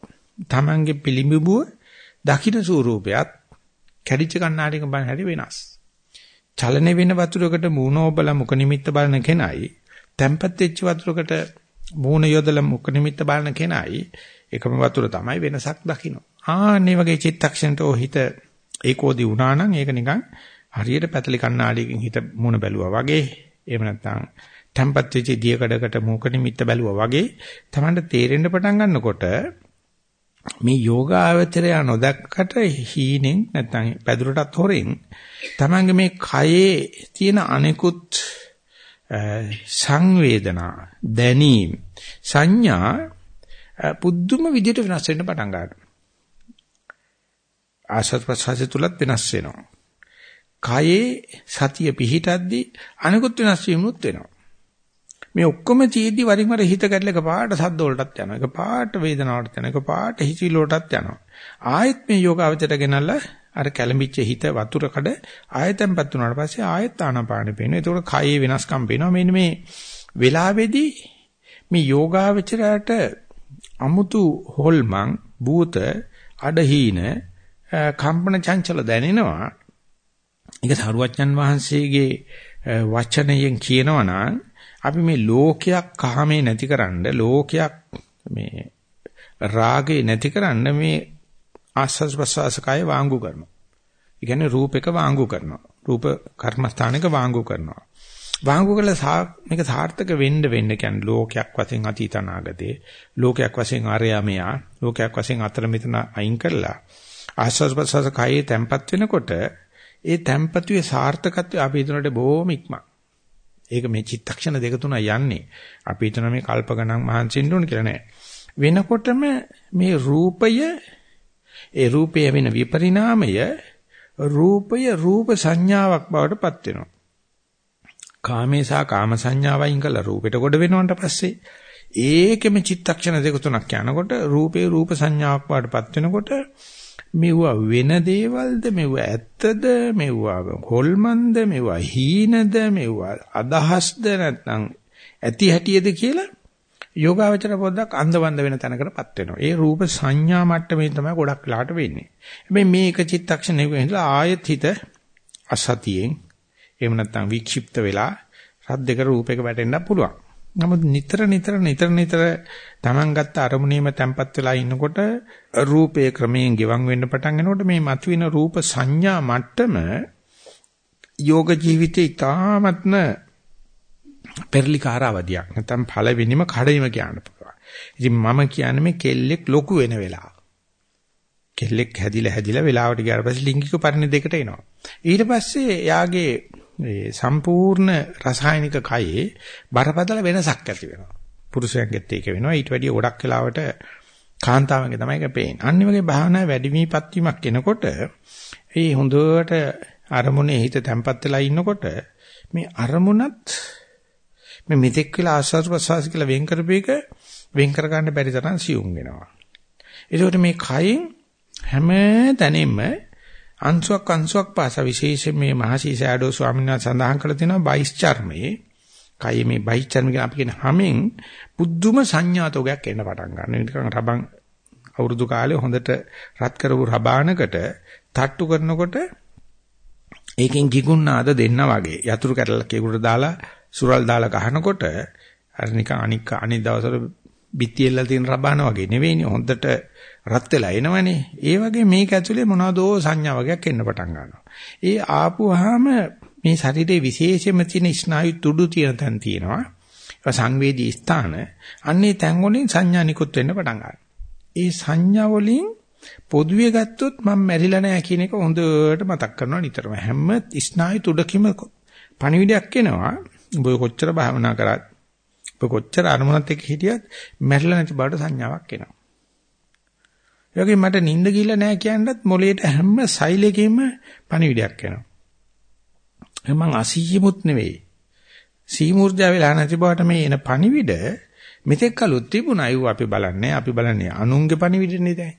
Tamange පිළිඹුව දකින්න ස්වරූපයත් කැඩිච්ච කණ්ණාඩියක බලන හැටි වෙනස්. චලන වෙන වතුරකට මූණ ඔබලා මුඛ නිමිත්ත බලන කෙනයි තැම්පත් වෙච්ච වතුරකට මූණ යොදලා මුඛ නිමිත්ත බලන කෙනයි එකම වතුර තමයි වෙනසක් දකින්න. ආන්නේ වගේ චිත්තක්ෂණට හිත ඒකෝදි වුණා නම් ඒක නිකන් හරියට පැතලි කණ්ණාඩියකින් හිත මුණ බැලුවා වගේ. එහෙම නැත්නම් tempat වෙච්ච දියකඩකට මූක නිමිත්ත බැලුවා වගේ Tamanට තේරෙන්න පටන් ගන්නකොට මේ යෝගාවචරය නොදක්කට හීනෙන් නැත්නම් පැදුරටත් හොරෙන් Tamange මේ කයේ තියෙන අනෙකුත් සංවේදනා දැනීම් සංඥා පුදුම විදිහට වෙනස් වෙන්න පටන් ගන්නවා. ආසත් ප්‍රසාසය තුලත් වෙනස් වෙනවා කයේ සතිය පිහිටද්දී අනිකුත් වෙනස් වීමුත් වෙනවා. මේ ඔක්කොම චීද්දි වරින් වර හිත ගැටල එක පාට සද්ද වලටත් යනවා. එක පාට වේදනාවටත් යනවා. එක පාට හිචිල වලටත් යනවා. ආයෙත් මේ යෝගාවචරය ගෙනල්ලා අර කැළඹිච්ච හිත වතුර කඩ ආයතෙන්පත් වුණාට පස්සේ ආයෙත් ආනාපානෙ පේනවා. ඒතකොට කයේ වෙනස්කම් පේනවා. මෙන්න මේ වෙලාවේදී මේ යෝගාවචරයට අමුතු හොල්මන් භූත අඩහීන කම්පන චංචල දැනෙනවා ඒක සරුවච්චන් වහන්සේගේ වචනයෙන් කියනවනම් අපි මේ ලෝකයක් කහමේ නැතිකරන්න ලෝකයක් මේ රාගේ නැතිකරන්න මේ ආස්වාස් ප්‍රසවාසකය වාංගු කරනවා. ඒ කියන්නේ රූපයක වාංගු කරනවා. රූප කර්මස්ථානයක වාංගු කරනවා. වාංගු කළා මේක සාර්ථක වෙන්න වෙන්න කියන්නේ ලෝකයක් වශයෙන් අතීත අනාගතේ ලෝකයක් වශයෙන් ආර්යමයා ලෝකයක් වශයෙන් අතර මෙතන අයින් කරලා ආස්වාස් ප්‍රසවාස කයේ තැම්පත් වෙනකොට ඒ තැම්පතුවේ සාර්ථකත්වය අපි හිතනට බොහොම ඉක්මන. ඒක මේ චිත්තක්ෂණ දෙක තුන යන්නේ. අපි හිතන මේ කල්ප ගණන් මහන්සින්න ඕන කියලා නෑ. වෙනකොටම මේ රූපය ඒ රූපය වෙන විපරිණාමය රූපය රූප සංඥාවක් බවට පත් වෙනවා. කාමේසා කාම සංඥාවයින් කළ රූපෙට කොට වෙනවට පස්සේ ඒකෙම චිත්තක්ෂණ දෙක තුනක් යනකොට රූපේ රූප සංඥාවක් බවට පත් වෙනකොට මෙවුවා වෙන දේවල්ද මෙවුවා ඇත්තද මෙවුවා හොල්මන්ද මෙවුවා හීනද මෙවුවා අදහස්ද නැත්නම් ඇති හැටියද කියලා යෝගාවචර පොඩ්ඩක් අන්ධවන්ද වෙන තැනකටපත් වෙනවා. ඒ රූප සංඥා මට්ටමේ තමයි ගොඩක් වෙලාට වෙන්නේ. හැබැයි මේක චිත්තක්ෂණයක ඉඳලා ආයත් හිත අසතියෙන් එහෙම නැත්නම් වික්ෂිප්ත වෙලා රද්දක රූපයක වැටෙන්න පුළුවන්. නමුත් නිතර නිතර නිතර නිතර Taman ගත්ත අරමුණේම තැම්පත් වෙලා ඉන්නකොට රූපේ ක්‍රමයෙන් ගෙවන් වෙන්න පටන් ගනකොට මේ මතුවෙන රූප සංඥා මට්ටම යෝග ජීවිතේ ඊ타ත්ම පෙරලිකාරවදියක් නැත්නම් පළවෙනිම කඩයිම කියන්න පුළුවන්. ඉතින් මම කියන්නේ මේ කෙල්ලෙක් ලොකු වෙන වෙලාව. කෙල්ලෙක් හැදිලා හැදිලා වෙලාවට ගියාට පස්සේ ලිංගික පරිණත එනවා. ඊට පස්සේ එයාගේ ඒ සම්පූර්ණ රසායනික කයේ බරපතල වෙනසක් ඇති වෙනවා. පුරුෂයන්ගෙත් ඒක වෙනවා. ඊට වැඩිය ගොඩක් වෙලාවට කාන්තාවන්ගේ තමයි ඒක පේන්නේ. අනිත් වගේ භාවනා වැඩිමීපත් වීමක් එනකොට ඒ හොඳට අරමුණේ හිත තැම්පත් වෙලා ඉන්නකොට මේ අරමුණත් මේ මෙතෙක් වෙලා ආස්වාද ප්‍රසවාස කියලා වෙන් කරපේක වෙන් කර ගන්න බැරි තරම් සියුම් වෙනවා. ඒකට මේ කයෙන් හැම තැනෙම අංශුවක් අංශුවක් පාස. විශේෂයෙන් මේ මහසි සෑඩෝ ස්වාමීන් වහන්සේ සඳහන් කළ තියෙනවා බයිස් චර්මයේ කයි මේ බයිස් චර්ම කියන අපි කියන හැමෙන් පුදුම සංඥාතෝගයක් එන්න පටන් ගන්නවා. නිකන් රබන් අවුරුදු කාලේ හොඳට රත් කරපු රබානකට තට්ටු කරනකොට ඒකෙන් ගිගුණාද දෙන්න වගේ. යතුරු කැටලක් ඒකට දාලා සුරල් දාලා ගහනකොට අර නිකන් අනික අනිත් දවසට බිත්තියෙල්ල තියෙන රබාන වගේ නෙවෙයිනේ. හොඳට රත් වෙලා එනවනේ. ඒ වගේ මේක ඇතුලේ මොනවදෝ සංඥා වගේක් එන්න පටන් ගන්නවා. ඒ ආපුවාම මේ ශරීරයේ විශේෂයෙන්ම තියෙන ස්නායු තුඩු තියෙන තැන් තියෙනවා. ඒක සංවේදී ස්ථාන. අන්නේ තැන් වලින් සංඥා නිකුත් වෙන්න පටන් ගන්නවා. ඒ සංඥා වලින් පොදුවේ ගත්තොත් මම මැරිලා නැහැ කියන එක හොඳට මතක් කරනවා නිතරම. හැම ස්නායු තුඩකම පණිවිඩයක් එනවා. ඔබ කොච්චර භාවනා කරත් ඔබ කොච්චර අරමුණත් එක්ක හිටියත් මැරිලා නැති බවට සංඥාවක් එනවා. ඒ වගේ මට නිින්ද ගිහිල්ලා නැහැ කියනවත් මොලේට හැම සෛලයකින්ම පණිවිඩයක් එනවා. මම අසීමුත් නෙවෙයි. සීමුර්ජා වෙලා නැති බවට මේ එන පණිවිඩ මෙතෙක් කලොත් තිබුණා. අයුව අපි බලන්නේ අපි බලන්නේ අනුන්ගේ පණිවිඩනේ දැන්.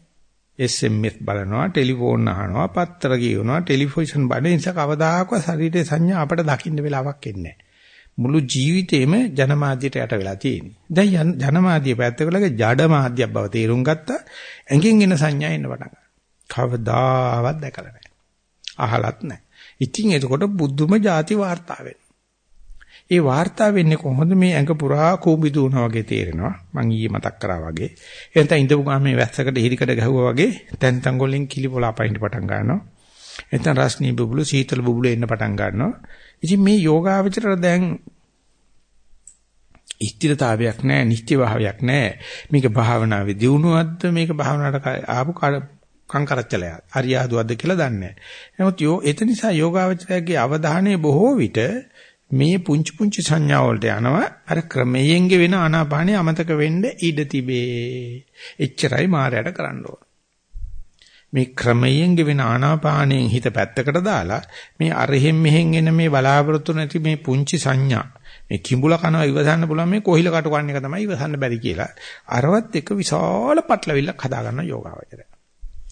SMS බලනවා, ටෙලිෆෝන් අහනවා, පත්‍ර කියවනවා, ටෙලිවිෂන් බලන නිසා කවදාකවත් ශරීරයේ සංඥා අපට දකින්න වෙලාවක් එන්නේ නැහැ. මුළු ජීවිතේම ජනමාධ්‍යයට යට වෙලා තියෙන්නේ. දැන් ජනමාධ්‍ය පැත්තකලගේ ජඩ මාධ්‍යයක් බව තේරුම් ගත්තා. ඇඟෙන් එන සංඥා එන්න පටන් ගන්නවා. කවදාවත් දැකලා නැහැ. අහලත් නැහැ. ඉතින් එතකොට බුද්ධම ಜಾති වාර්තා ඒ වාර්තා වෙන්නේ කොහොමද මේ ඇඟ පුරා කූඹි දුවනා වගේ තේරෙනවා. මං ඊයේ මතක් කරා වගේ. එතන ඉඳපු ගාමේ වැස්සකට හිරිකඩ ගැහුවා වගේ තැන් තැන් වලින් කිලිපොළ අපයින්ට පටන් ගන්නවා. එතන රස්නී බුබුලු සීතල බුබුලු එන්න පටන් ගන්නවා. ඉතින් මේ යෝගාවචර දැන් ස්ථිරතාවයක් නැහැ, නිශ්චය භාවයක් නැහැ. මේක භාවනාවේ දියුණුවක්ද මේක භාවනාවට ආපු කංකරච්චලයක්. අරියාදුවක්ද කියලා දන්නේ නැහැ. නමුත් යෝ ඒ නිසා යෝගාවචරයේ අවධානය බොහෝ විට මේ පුංචි පුංචි සංඥා වලට යනවා අර ක්‍රමයෙන් වෙන ආනාපානිය අමතක වෙන්න ඉඩ තිබේ. එච්චරයි මායයට කරන්න ඕන. මේ ක්‍රමයෙන් ගෙවෙන ආනාපානයෙන් හිත පැත්තකට දාලා මේ අරහෙන් මෙහෙන් එන මේ බලාපොරොත්තු නැති මේ පුංචි සංඥා මේ කිඹුල කනවා ඉවසන්න පුළුවන් මේ කොහිල කටු කන්න එක තමයි ඉවසන්න බැරි කියලා අරවත් එක විශාල පටලවිල්ලක් හදා ගන්න යෝගාවචරය.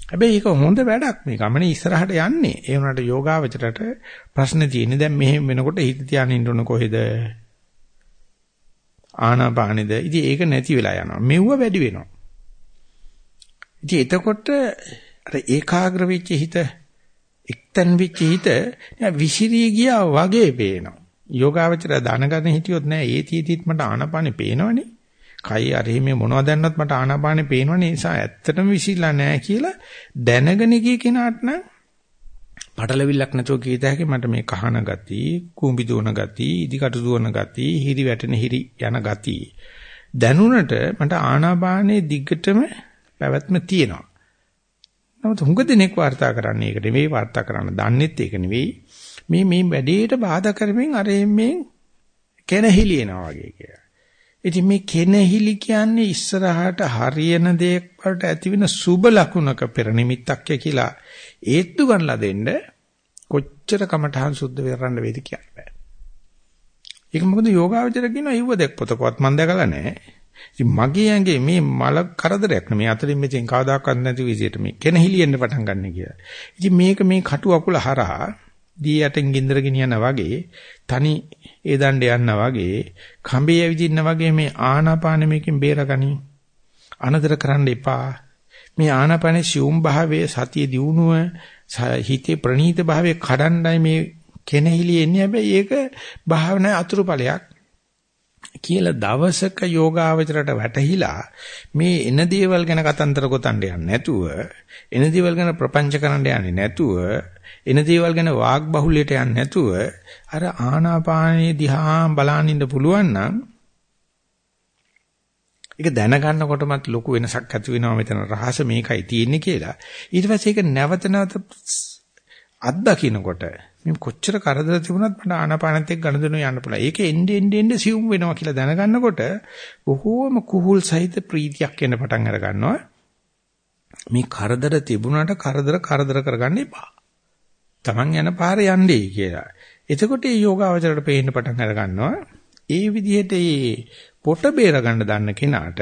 හැබැයි ඒක හොඳ වැඩක් මේ ගමනේ ඉස්සරහට යන්නේ. ඒ වුණාට යෝගාවචරයට ප්‍රශ්නේ තියෙන්නේ දැන් මෙහෙම වෙනකොට හිත තියාගෙන ඉන්න ඕන කොහෙද? ආනාපානෙද? ඉතින් ඒක නැති වෙලා යනවා. මෙව්ව වැඩි වෙනවා. ඉතින් එතකොට අර ඒකාග්‍ර වෙච්ච හිත එක්තන් වෙච්ච හිත විසිරී ගියා වගේ පේනවා. යෝගාවචර දැනගන්න හිටියොත් නෑ ඒ තීතිත් මට ආනාපානෙ පේනවනේ. කයි අර මේ මොනවද දැන්නත් මට ආනාපානෙ පේනවනේ. ඒ නිසා ඇත්තටම විසිලා නෑ කියලා දැනගෙන ගිය කෙනාට නම් පටලවිල්ලක් නැතුව කීත හැකි මට මේ කහන ගති, කුඹි දුවන ගති, ඉදිකටු දුවන ගති, හිරි වැටෙන හිරි යන ගති. දැනුණට මට ආනාපානයේ දිගටම පැවැත්ම තියෙනවා. නමුත් හුඟ දෙනෙක් වාර්තා කරන්නේ ඒක නෙවෙයි වාර්තා කරන්න දන්නෙත් ඒක නෙවෙයි. මේ මේ වැඩේට බාධා කරමින් අර එම්මෙන් කෙනහිලි එනවා වගේ කියලා. ඉතින් මේ කෙනහිලි කියන්නේ ඉස්සරහට හරියන දෙයක් වලට ඇතිවෙන සුබ ලකුණක පෙර නිමිත්තක් කියලා ඒත්තු ගන්නලා දෙන්න කොච්චර කමඨහන් සුද්ධ වෙරන්න වේද කියන්න බෑ. ඒක මොකද යෝගාවචර කියනවා ඉව දෙක් පොතකවත් මම දැකලා නැහැ. ඉතින් මගේ ඇඟේ මේ මල කරදරයක් නෙමේ අතරින් මෙතෙන් කවදාකවත් නැති විදිහට මේ කෙනහිලියෙන්න පටන් ගන්න කියලා. ඉතින් මේක මේ කටු අකුල හරහා දී යටින් ගින්දර ගෙනියනා වගේ තනි ඒ දණ්ඩ යනවා වගේ කඹේ ඇවිදින්න වගේ මේ ආනාපාන මේකෙන් බේරගනි. අනතර කරන්න එපා. මේ ආනාපානේ සියුම් භාවයේ සතිය දියුණුව හිතේ ප්‍රණීත භාවයේ කඩන්නයි මේ කෙනහිලි එන්නේ හැබැයි ඒක භාවනා අතුරුඵලයක් කියලා දවසක යෝගාවචරයට වැටහිලා මේ එන දේවල් ගැන කතන්දර ගොතන්න යන්නේ නැතුව එන දේවල් ගැන ප්‍රපංච කරන්න යන්නේ නැතුව එන දේවල් ගැන වාග් බහුල්‍යයට යන්නේ නැතුව අර ආනාපානයේ දිහා බලන් ඉන්න පුළුවන් නම් ඒක දැනගන්නකොටමත් ලොකු වෙනසක් ඇති වෙනවා මෙතන රහස මේකයි තියෙන්නේ කියලා. ඊට පස්සේ ඒක නැවත නැවත අත්දකින්නකොට මේ කොච්චර කරදර තිබුණත් මට ආනාපානත් එක්ක ගනුදෙනු යන්න පුළුවන්. ඒක එන්නේ එන්නේ එන්නේ සිවුම් වෙනවා කියලා දැනගන්නකොට බොහෝම කුහුල් සහිත ප්‍රීතියක් එන්න පටන් අර ගන්නවා. මේ කරදර තිබුණාට කරදර කරදර කරගන්න එපා. Taman යන පාරේ යන්නේ කියලා. එතකොට මේ යෝගාවචරයට පේන්න පටන් අර ගන්නවා. ඒ විදිහට මේ පොට බේර ගන්න දන්න කෙනාට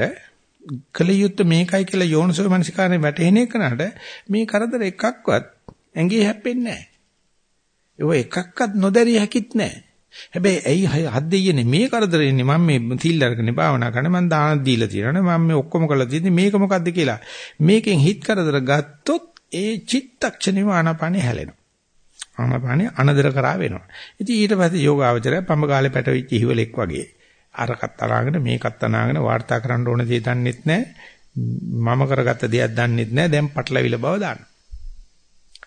කලියුත් මේකයි කියලා යෝනසෝ මනසිකාරේ වැටෙන එකනට මේ කරදර එකක්වත් ඇඟේ හැප්පෙන්නේ නැහැ. ඒව එකක්වත් නොදැරිය හැකිත් නැහැ. හැබැයි ඇයි හත් දෙයියනේ මේ කරදරේ ඉන්නේ. මම මේ තිල් අරගෙන භාවනා කරන මම දාන දීලා තියෙනවනේ. මම මේ ඔක්කොම කරලා තියෙන්නේ මේක මොකද්ද කියලා. මේකෙන් හිත කරදර ගත්තොත් ඒ චිත්තක්ෂණේම ආනාපානෙ හැලෙනවා. ආනාපානෙ අනදර කරා වෙනවා. ඉතින් ඊට පස්සේ යෝගාවචරය පඹ ගාලේ පැටවිච්ච හිවලෙක් වගේ අරකට අනාගෙන මේකත් අනාගෙන වාර්තා කරන්න ඕන දේ දන්නෙත් නැහැ මම කරගත්ත දෙයක් දන්නෙත් නැහැ දැන් පටලවිල බව දානවා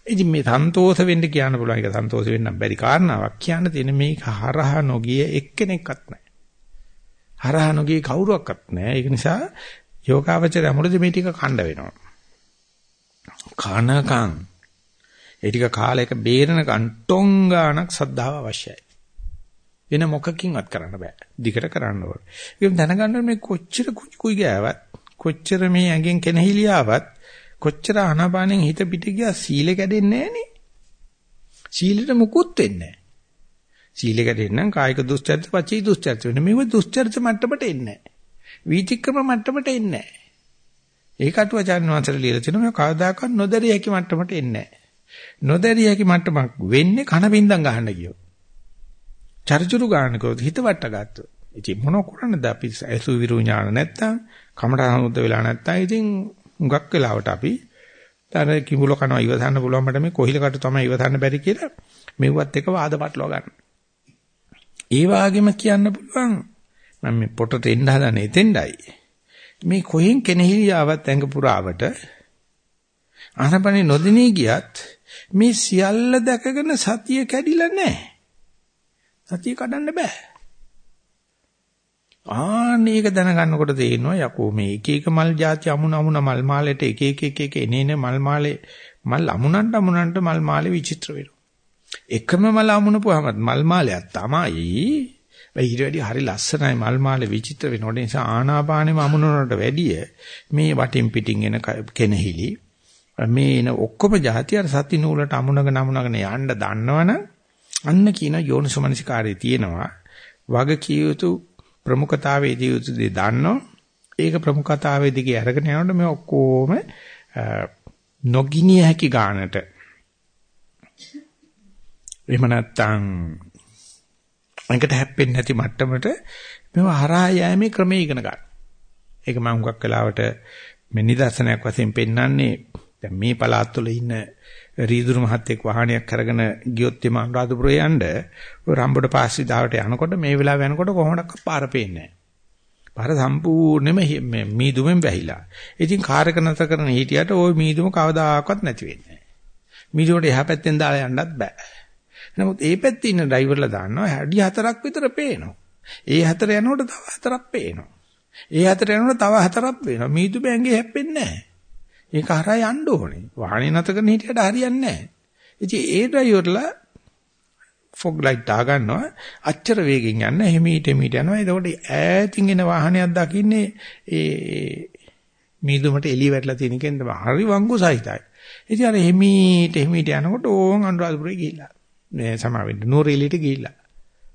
ඉතින් මේ සන්තෝෂ වෙන්න කියන්න පුළුවන් ඒක සන්තෝෂ වෙන්න බැරි කාරණාවක් කියන්න තියෙන මේක හරහා නොගිය එක්කෙනෙක්වත් නැහැ. හරහා නොගිය කවුරුවක්වත් නැහැ. ඒක නිසා යෝගාවචරය මුලද මේ ටික කණ්ඩ වෙනවා. කනකම් ඒ ටික කාලයක බේරනකන් ටොංගානක් සද්ධාව අවශ්‍යයි. වෙන මොකකින්වත් කරන්න බෑ. දිගට කරන්න ඕනේ. ඒක දැනගන්න මේ කොච්චර කුයි ගෑවත් කොච්චර මේ ඇඟෙන් කෙනහිලියාවත් කොච්චර ආනාපානෙන් හිත පිට ගියා සීලෙ කැඩෙන්නේ නැහනේ. සීලෙට මුකුත් වෙන්නේ නැහැ. සීලෙ කැඩෙන්නම් කායික දුස්චරිත පචී දුස්චරිත වෙන මේව දුස්චරිත මට්ටමට එන්නේ නැහැ. වීතික්‍රම මට්ටමට එන්නේ නැහැ. ඒකට වචන වංශර ලියලා තිනවා මේ කවදාකවත් නොදැරිය හැකි මට්ටමට එන්නේ නැහැ. නොදැරිය හැකි මට්ටමක් වෙන්නේ කන බින්දම් ගහන්න ගියෝ. චර්චුරු ගන්න කෝත් හිත වට ගත්තොත්. ඉතින් මොන කරන්නද අපි අසු විරු ඥාන නැත්තම් කමට හමුද්ද වෙලා නැත්තම් ඉතින් හුඟක් වෙලාවට අපි අර කිඹුල කනවා ඉවසන්න පුළුවන් මට මේ කොහිලකට තමයි ඉවසන්න බැරි කියලා මෙව්වත් එක වාද පටලවා ගන්න. ඒ වගේම කියන්න පුළුවන් මම මේ පොටට එන්න හදන්නේ එතෙන්ඩයි. මේ කොහෙන් කෙනෙහිලි ආවත් ඇඟ පුරාවට ආනපනේ නොදිනී ගියත් මේ සියල්ල දැකගෙන සතිය කැඩිලා නැහැ. සතිය කඩන්න බෑ. ආනේක දැනගන්නකොට තේරෙනවා යකෝ මේ එක එක මල් જાති අමුණ අමුණ මල් මාලෙට එක එක එක එක එනේන මල් මාලේ මල් අමුණන්ට අමුණන්ට මල් මාලේ විචිත්‍ර වෙනවා. එකම මල අමුණපුවාම මල් මාලයක් තමයි. ඊට වැඩි හරි ලස්සනයි මල් මාලේ විචිත්‍ර වෙනකොට නිසා ආනාපානෙම අමුණනට වැඩිය මේ වටින් පිටින් එන කෙනහිලි මේ එන ඔක්කොම જાති අර සති නූලට අමුණගෙන අමුණගෙන යන්න දන්නවනම් අන්න කියන යෝනිසමනසිකාරයේ තියෙනවා වග කිය යුතු ප්‍රමුඛතාවයේදී උදේ දන්නෝ. ඒක ප්‍රමුඛතාවයේ දිගේ අරගෙන යනකොට මේ ඔක්කොම නොගිනිය හැකි ගානට. එහෙම නැත්නම් අංකට හැප්පෙන්නේ නැති මට්ටමට මේව හරහා යෑමේ ක්‍රමය ඉගෙන ගන්න. ඒක මම හුඟක් වෙලාවට මේ නිදර්ශනයක් වශයෙන් පෙන්වන්නේ. දැන් මේ පළාත් වල ඉන්න රීදුරු මහත්තයෙක් වාහනයක් කරගෙන ගියොත් එම අනුරාධපුරේ යන්න ඔය රම්බොඩ පාස්සි දාවට යනකොට මේ වෙලාව යනකොට කොහොමඩක් පාර පේන්නේ නැහැ. පාර සම්පූර්ණයෙන්ම මීදුමෙන් වැහිලා. ඉතින් කාර් එක නැතර කරන හිටියට ওই මීදුම කවදාකවත් නැති වෙන්නේ නැහැ. මීදුමට එහා පැත්තෙන් දාලා යන්නත් බෑ. නමුත් ඒ පැත්තේ ඉන්න ඩ්‍රයිවර්ලා දාන්නවා හැඩි හතරක් විතර පේනවා. ඒ හතර යනකොට තව හතරක් පේනවා. ඒ හතර යනකොට තව හතරක් පේනවා. මීදුම ඇඟේ හැප්පෙන්නේ නැහැ. ඒක හරහා යන්න ඕනේ. වාහනේ නැත කරන හිටියට හරියන්නේ නැහැ. ඉතින් ඒ ඩ්‍රයිවර්ලා ෆොග් ලයිට් දා ගන්නවා. අච්චර වේගෙන් යන්න හිමීට හිමීට යනවා. එතකොට ඈතින් එන වාහනයක් දකින්නේ ඒ මීදුමට එළිය වැටලා තියෙන කෙන් තමයි හරි වංගු සහිතයි. ඉතින් අර හිමීට හිමීට යනකොට ඕන් අනුරාධපුරේ ගිහිල්ලා. මේ සමාවෙන්න නූරේලියට ගිහිල්ලා.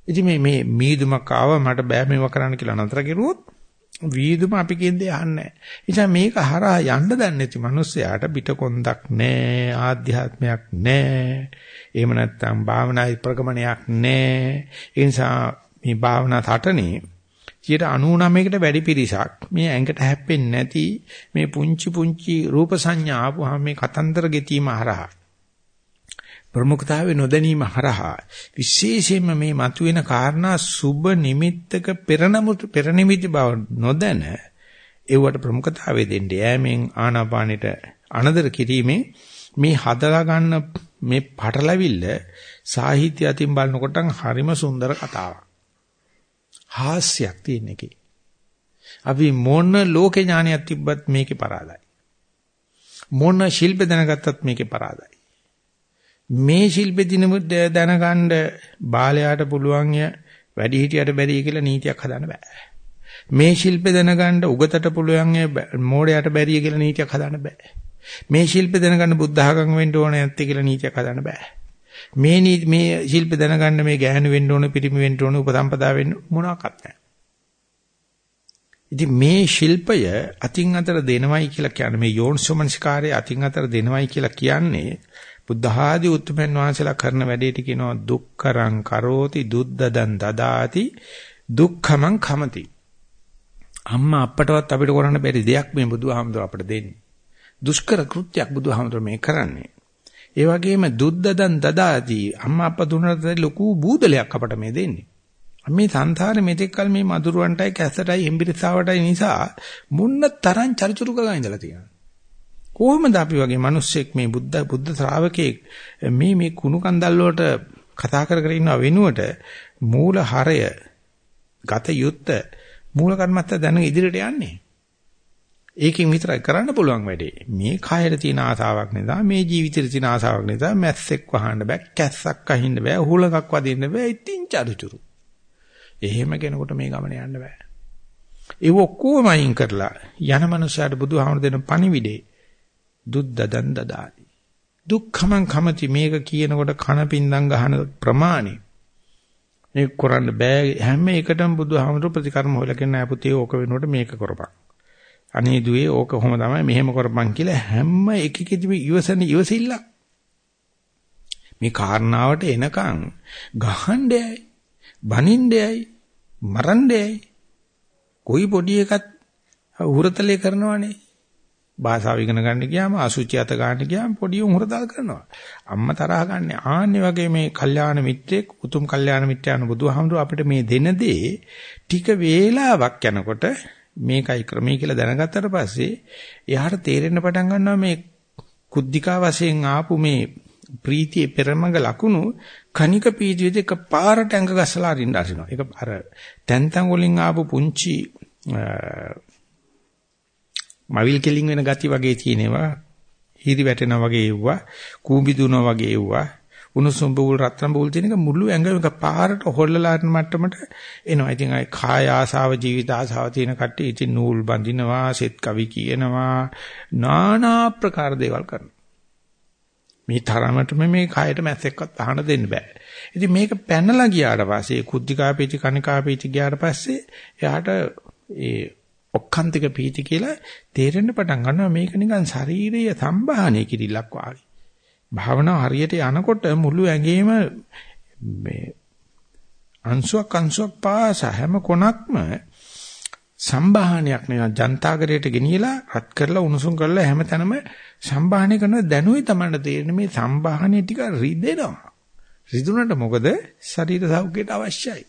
ඉතින් මේ මේ මීදුමක් ආව මට බෑ මේව කරන්න කියලා නතර කෙරුවොත් වීදුම අපි කියන්නේ අහන්නේ නැහැ. මේක හරහා යන්න දන්නේ නැති මිනිස්සයාට පිටකොන්දක් නැහැ, ආධ්‍යාත්මයක් නැහැ. එහෙම නැත්නම් භාවනා ප්‍රගමනයක් නැහැ. ඒ නිසා මේ භාවනා තටනේ 99කට වැඩි පිරිසක් මේ ඇඟට හැප්පෙන්නේ නැති මේ පුංචි පුංචි රූප සංඥා ආපුවාම මේ කතන්දර ගෙතීම හරහා ප්‍රමුඛතාවය නොදැනීම හරහා විශේෂයෙන්ම මේ මතුවෙන කාරණා සුබ නිමිත්තක පෙරනමුතු පෙරනිමිති බව නොදැන ඒවට ප්‍රමුඛතාවය දෙන්නේ ඈමෙන් ආනාපානෙට අනදර කිරීමේ මේ හදලා ගන්න මේ පටලවිල්ල සාහිත්‍ය අතින් බලනකොට හරිම සුන්දර කතාවක්. හාස්‍යයක් තියෙන එකේ. අපි මොන ලෝක ඥානයක් තිබ්බත් මේකේ පරාදයි. මොන ශිල්ප දැනගත්තත් මේකේ පරාදයි. මේ ශිල්පෙ දින දැනගන්න බාලයාට පුළුවන් ය වැඩි හිටියට බැරි කියලා නීතියක් හදන්න බෑ. මේ ශිල්පෙ දැනගන්න උගතට පුළුවන් ය මෝඩයට බැරි කියලා නීතියක් හදන්න බෑ. මේ ශිල්පෙ දැනගන්න බුද්ධඝම වෙන්න ඕන නැත්තේ කියලා නීතියක් හදන්න බෑ. මේ මේ ශිල්පෙ දැනගන්න මේ ගැහණු වෙන්න ඕන පිරිමි වෙන්න ඕන උපසම්පදා වෙන්න මොනවාක්වත් නැහැ. ඉතින් මේ ශිල්පය අතින් අතර දෙනවයි කියලා කියන්නේ මේ යෝන්සෝමනස්කාරය අතින් අතර දෙනවයි කියලා කියන්නේ බුද්ධ ආදී උතුම්යන් වහන්සේලා කරන වැඩේට කියනවා දුක්කරං කරෝති දුද්දදන් දදාති දුක්ඛමං කමති. අම්මා අප්පටවත් අපිට කරන්න බැරි දෙයක් මේ බුදුහාමුදුර අපිට දෙන්නේ. දුෂ්කර කෘත්‍යයක් බුදුහාමුදුර මේ කරන්නේ. ඒ වගේම දුද්දදන් දදාති අම්මා අප්පා දුන්නට ලොකු බූදලයක් අපට මේ දෙන්නේ. මේ සංසාරේ මෙතෙක් කල මේ මధుරවන්ටයි කැසටයි එම්බිරිසාවටයි නිසා මුන්න තරම් චරිචුරු කරගෙන ඉඳලා තියෙනවා. කොහොමද අපි වගේ මිනිස්සෙක් මේ බුද්ධ බුද්ධ ශ්‍රාවකෙක් මේ මේ කුණු කන්දල් වලට කතා කර කර ඉන්නව වෙනුවට මූල හරය ගත යුත්ත මූල කර්මත්ත දැන ඉදිරියට යන්නේ. ඒකෙන් විතරයි කරන්න පුළුවන් වැඩේ. මේ කායයට තියෙන ආසාවක් නිසා මේ ජීවිතේට තියෙන ආසාවක් නිසා මැස්සෙක් වහන්න බෑ, කැස්සක් අහින්න බෑ, හුලඟක් වදින්න බෑ, ඉතින් චරුචුරු. එහෙම කෙනෙකුට මේ ගමන යන්න බෑ. ඒ ඔක්කොම අයින් කරලා යන මනුස්සයාට බුදුහාමුදුරන දෙන පණිවිඩේ දුද්දදන් දදාති. දුක්ඛමං කමති මේක කියනකොට කන පින්දම් ගහන ප්‍රමාණය. මේක කරන්න බෑ හැම එකටම බුදුහාමුදුරු ප්‍රතිකර්ම හොයලා කියන නෑ පුතේ ඕක වෙනකොට මේක කරපන්. අනේ දුවේ ඕක කොහොම තමයි මෙහෙම කරපන් කියලා හැම එකකෙදිම ඉවසන ඉවසිල්ල. මේ කාරණාවට එනකන් ගහණ්ඩයයි, බනිණ්ඩයයි, මරණ්ඩයයි. කොයි පොඩි එකත් උරතලේ කරනවනේ. භාෂාව ඉගෙන ගන්න ගියාම අසුචි අත ගන්න ගියාම පොඩි උන් හොරදල් කරනවා. අම්මා තරහ ගන්න. ආන්නේ වගේ මේ කල්යාණ මිත්‍රෙක් උතුම් කල්යාණ මිත්‍යාන බුදුහාමුදුර අපිට මේ දෙන දේ ටික වේලාවක් යනකොට මේකයි ක්‍රමී කියලා දැනගත්තට පස්සේ එයාට තේරෙන්න පටන් ගන්නවා මේ කුද්ධිකා වශයෙන් ආපු මේ ප්‍රීතියේ පෙරමඟ ලකුණු කණික පීඩිත එක පාරට ඇඟ ගසලා අරින්න අරිනවා. ඒක අර තැන් තැන් වලින් ආපු පුංචි මවිල් කෙලින් වෙන ගති වගේ තියෙනවා. හිරි වැටෙනා වගේ එව්වා, කූඹි දුනවා වගේ එව්වා. උණුසුම් බූල් රත්තරන් බූල් තියෙන එක මුළු ඇඟම එක පාරට හොල්ලලා යන මට්ටමට එනවා. ඉතින් අය කාය ආසාව, ජීවිත ආසාව තියෙන කට්ටිය ඉතින් නූල් බඳිනවා, සෙත් කවි කියනවා, নানা ප්‍රකාර දේවල් කරනවා. මේ තරමටම මේ කායට මැස්සෙක්වත් අහන්න දෙන්න බෑ. ඉතින් මේක පැනලා ගියාට පස්සේ කුද්ධිකා පීති කනිකා පීති ගියාට පස්සේ එයාට ඒ ඔක්කාන්තික පීති කියලා තේරෙන්න පටන් ගන්නවා මේක නිකන් ශාරීරිය සම්බාහනය කිරිලක් වාගේ. භාවනාව හරියට යනකොට මුළු ඇඟේම මේ අංශුවක් අංශුවක් පාස හැම කොනක්ම සම්බාහනයක් නේ ජනතාගරයට ගෙනියලා රත් කරලා උණුසුම් කරලා හැමතැනම සම්බාහනය කරන දැනුයි තමයි තේරෙන්නේ මේ සම්බාහනය ටික රිදෙනවා. රිදුනට මොකද ශරීර සෞඛ්‍යයට අවශ්‍යයි.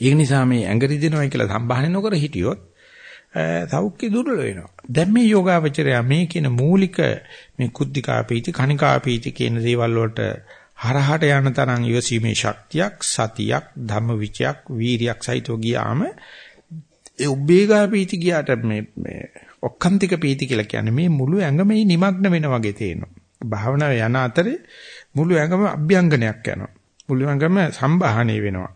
ඒ නිසා මේ ඇඟ රිදෙනවා කියලා සම්බාහනය නොකර හිටියොත් සෞඛ්‍ය දුර්වල වෙනවා. දැන් මේ යෝගාවචරය මේ කියන මූලික මේ කුද්ධිකා පීති කණිකා පීති කියන දේවල් වලට හරහට යන තරම් ඉවසීමේ ශක්තියක් සතියක් ධම්මවිචයක් වීරියක් සහිතව ගියාම ඒ උබ්බේගා පීති ගියාට මේ මේ ඔක්කාන්තික පීති කියලා කියන්නේ මේ මුළු ඇඟම නිමග්න වෙන වගේ තේනවා. භාවනාව යන අතරේ මුළු ඇඟම අභ්‍යංගනයක් යනවා. මුළු ඇඟම සම්බාහනය වෙනවා.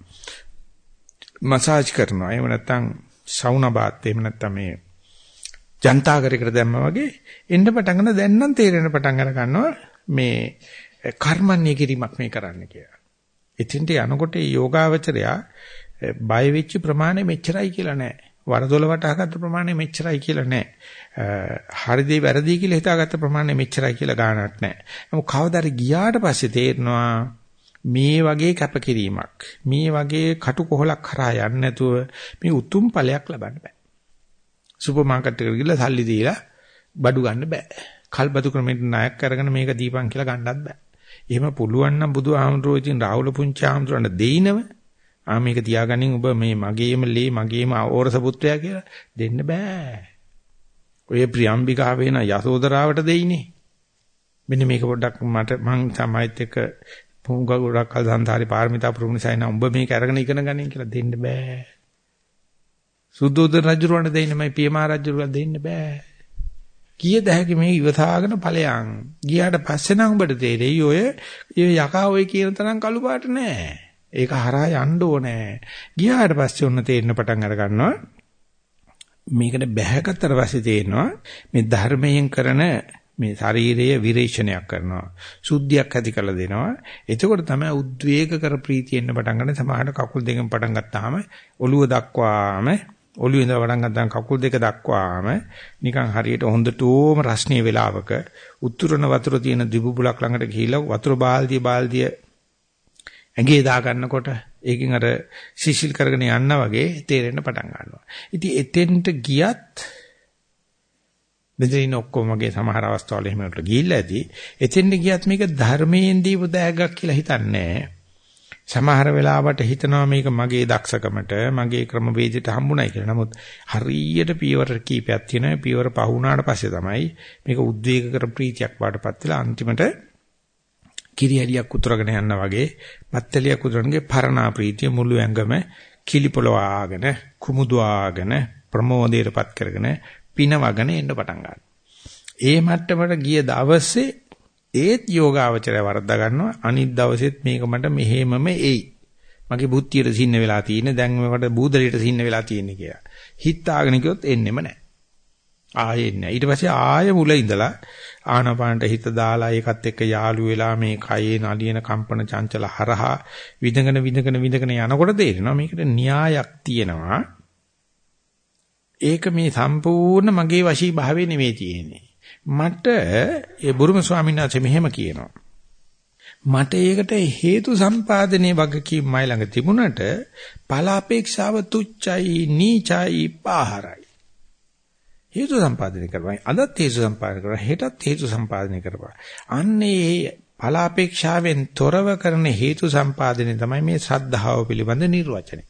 මසාජ් කරනවා. එහෙම නැත්නම් සවුනා බාත් එහෙම නැත්නම් මේ ජන්තාගරයකට දැම්මා වගේ එන්න පටන් ගන්න දැන් නම් තේරෙන පටන් අර ගන්නවා මේ කර්මන්නේ කිරීමක් මේ කරන්න කියලා. එතින්ට යනකොට මේ යෝගාවචරයා බය වෙච්ච ප්‍රමාණය මෙච්චරයි කියලා නෑ. වරදොල වටහාගත්ත ප්‍රමාණය මෙච්චරයි කියලා නෑ. හරිදී වැරදි කියලා හිතාගත්ත ප්‍රමාණය මෙච්චරයි කියලා ගාණක් නෑ. නමුත් කවදාද ගියාට පස්සේ තේරෙනවා මේ වගේ කැපකිරීමක් මේ වගේ කටුකොහලක් කරා යන්නේ නැතුව මේ උතුම් ඵලයක් ලබන්න බෑ. සුපර් මාකට් එකට ගිහලා සල්ලි දීලා බඩු ගන්න බෑ. කල්බතු ක්‍රමෙට ණයක් කරගෙන මේක දීපන් කියලා ගන්නත් බෑ. එහෙම පුළුවන් නම් බුදුහාමුදුරුවෝ ඉතින් රාහුල පුංචි ආමුදුරන්ට දෙයිනව. ආ මේක තියාගනින් ඔබ මේ මගේම ලේ මගේම ඕරස පුත්‍රයා කියලා දෙන්න බෑ. ඔය ප්‍රියම්බිකා වෙන යසෝදරාවට දෙයිනේ. මෙන්න මේක පොඩ්ඩක් මට මං සමයිත් එක්ක පුංග ගොඩක් කල් සංසාරේ පාරමිතා පුරුණිසයි නම් උඹ මේක අරගෙන ඉගෙන ගනින් කියලා දෙන්න බෑ. සුද්ධෝදන රජුරවන්ට දෙන්න මයි පියමා රජුරවන්ට දෙන්න බෑ. කීයද හැකි මේ ඉවසාගෙන ඵලයන්. ගියාට පස්සේ නම් උඹට තේරෙයි ඔය යකා ඔය කියන තරම් කළු පාට නෑ. ඒක හරහා යන්න ඕනේ. ගියාට පස්සේ ඔන්න තේරෙන පටන් අර ගන්නවා. මේකට බැහැගත්තට පස්සේ තේරෙනවා මේ ධර්මයෙන් කරන මේ ශරීරයේ විරේචනයක් කරනවා. සුද්ධියක් ඇති කරලා දෙනවා. එතකොට තමයි උද්වේග කර ප්‍රීතිය එන්න පටන් ගන්න. සමහරට කකුල් දෙකෙන් පටන් ගත්තාම ඔළුව දක්වාම ඔළුවේ ඉඳලා පටන් ගත්තාම කකුල් දෙක දක්වාම නිකන් හරියට හොඳටම රස්නීය වෙලාවක උතුරන වතුර තියෙන දිබුබුලක් ළඟට ගිහිලා වතුර බාල්දිය බාල්දිය ඇඟේ දා ගන්නකොට ඒකෙන් අර සිසිල් කරගෙන යනවා වගේ තේරෙන්න පටන් ගන්නවා. ඉතින් එතෙන්ට ගියත් මෙතන ඉන්න ඔක්කොම වගේ සමහර අවස්ථාවල එහෙම වලට ගිහිල්ලා ඇති. එතෙන්ට ගියත් මේක ධර්මයෙන් දීපු දෑගක් කියලා හිතන්නේ සමහර වෙලාවට හිතනවා මේක මගේ දක්ෂකමට මගේ ක්‍රමවේදයට හම්බුනායි කියලා. නමුත් හරියට පියවර කීපයක් තියෙනවා. පියවර පහ වුණාට පස්සේ තමයි මේක උද්වේග කර ප්‍රීතියක් වඩපත් වෙලා අන්තිමට කිරියලියක් උතුරගෙන යනවා වගේ පත්තලියක් උතුරනගේ පරණා ප්‍රීතිය මුළු ඇඟම කිලිපොළවාගෙන කුමුදුවාගෙන ප්‍රමෝදයටපත් කරගෙන පිනවගෙන එන්න පටන් ගන්නවා. ඒ මට්ටමට ගිය දවසේ ඒත් යෝගාවචරය වරද්දා ගන්නවා. අනිත් දවසෙත් මේක මට මෙහෙමම එයි. මගේ බුද්ධියට සින්න වෙලා තියෙන්නේ දැන් මේකට බූදලියට සින්න වෙලා තියෙන්නේ කියලා. හිතාගෙන කිව්වොත් එන්නෙම නැහැ. ආයෙ නැහැ. ඊට පස්සේ ආයෙ මුල ඉඳලා ආනපානට හිත දාලා ඒකත් එක්ක යාළු වෙලා මේ කයේ නලියන කම්පන චංචල හරහා විඳගෙන විඳගෙන විඳගෙන යනකොට තේරෙනවා මේකට න්‍යායක් තියෙනවා. ඒක මේ සම්පූර්ණ මගේ වශී භාවයේ නෙවෙයි තියෙන්නේ. මට ඒ බුරුම ස්වාමීන් වහන්සේ මෙහෙම කියනවා. මට ඒකට හේතු සම්පාදනයේ වගකීම් මයි ළඟ තිබුණට ඵල අපේක්ෂාව තුච්චයි නීචයි පාහරයි. හේතු සම්පාදනය කරපයි. අදත් හේතු සම්පාදනය කරපයි. හෙටත් හේතු සම්පාදනය කරපයි. අන්නේ ඵල අපේක්ෂාවෙන් තොරව කරන හේතු සම්පාදනය තමයි මේ ශ්‍රද්ධාව පිළිබඳ නිර්වචනය.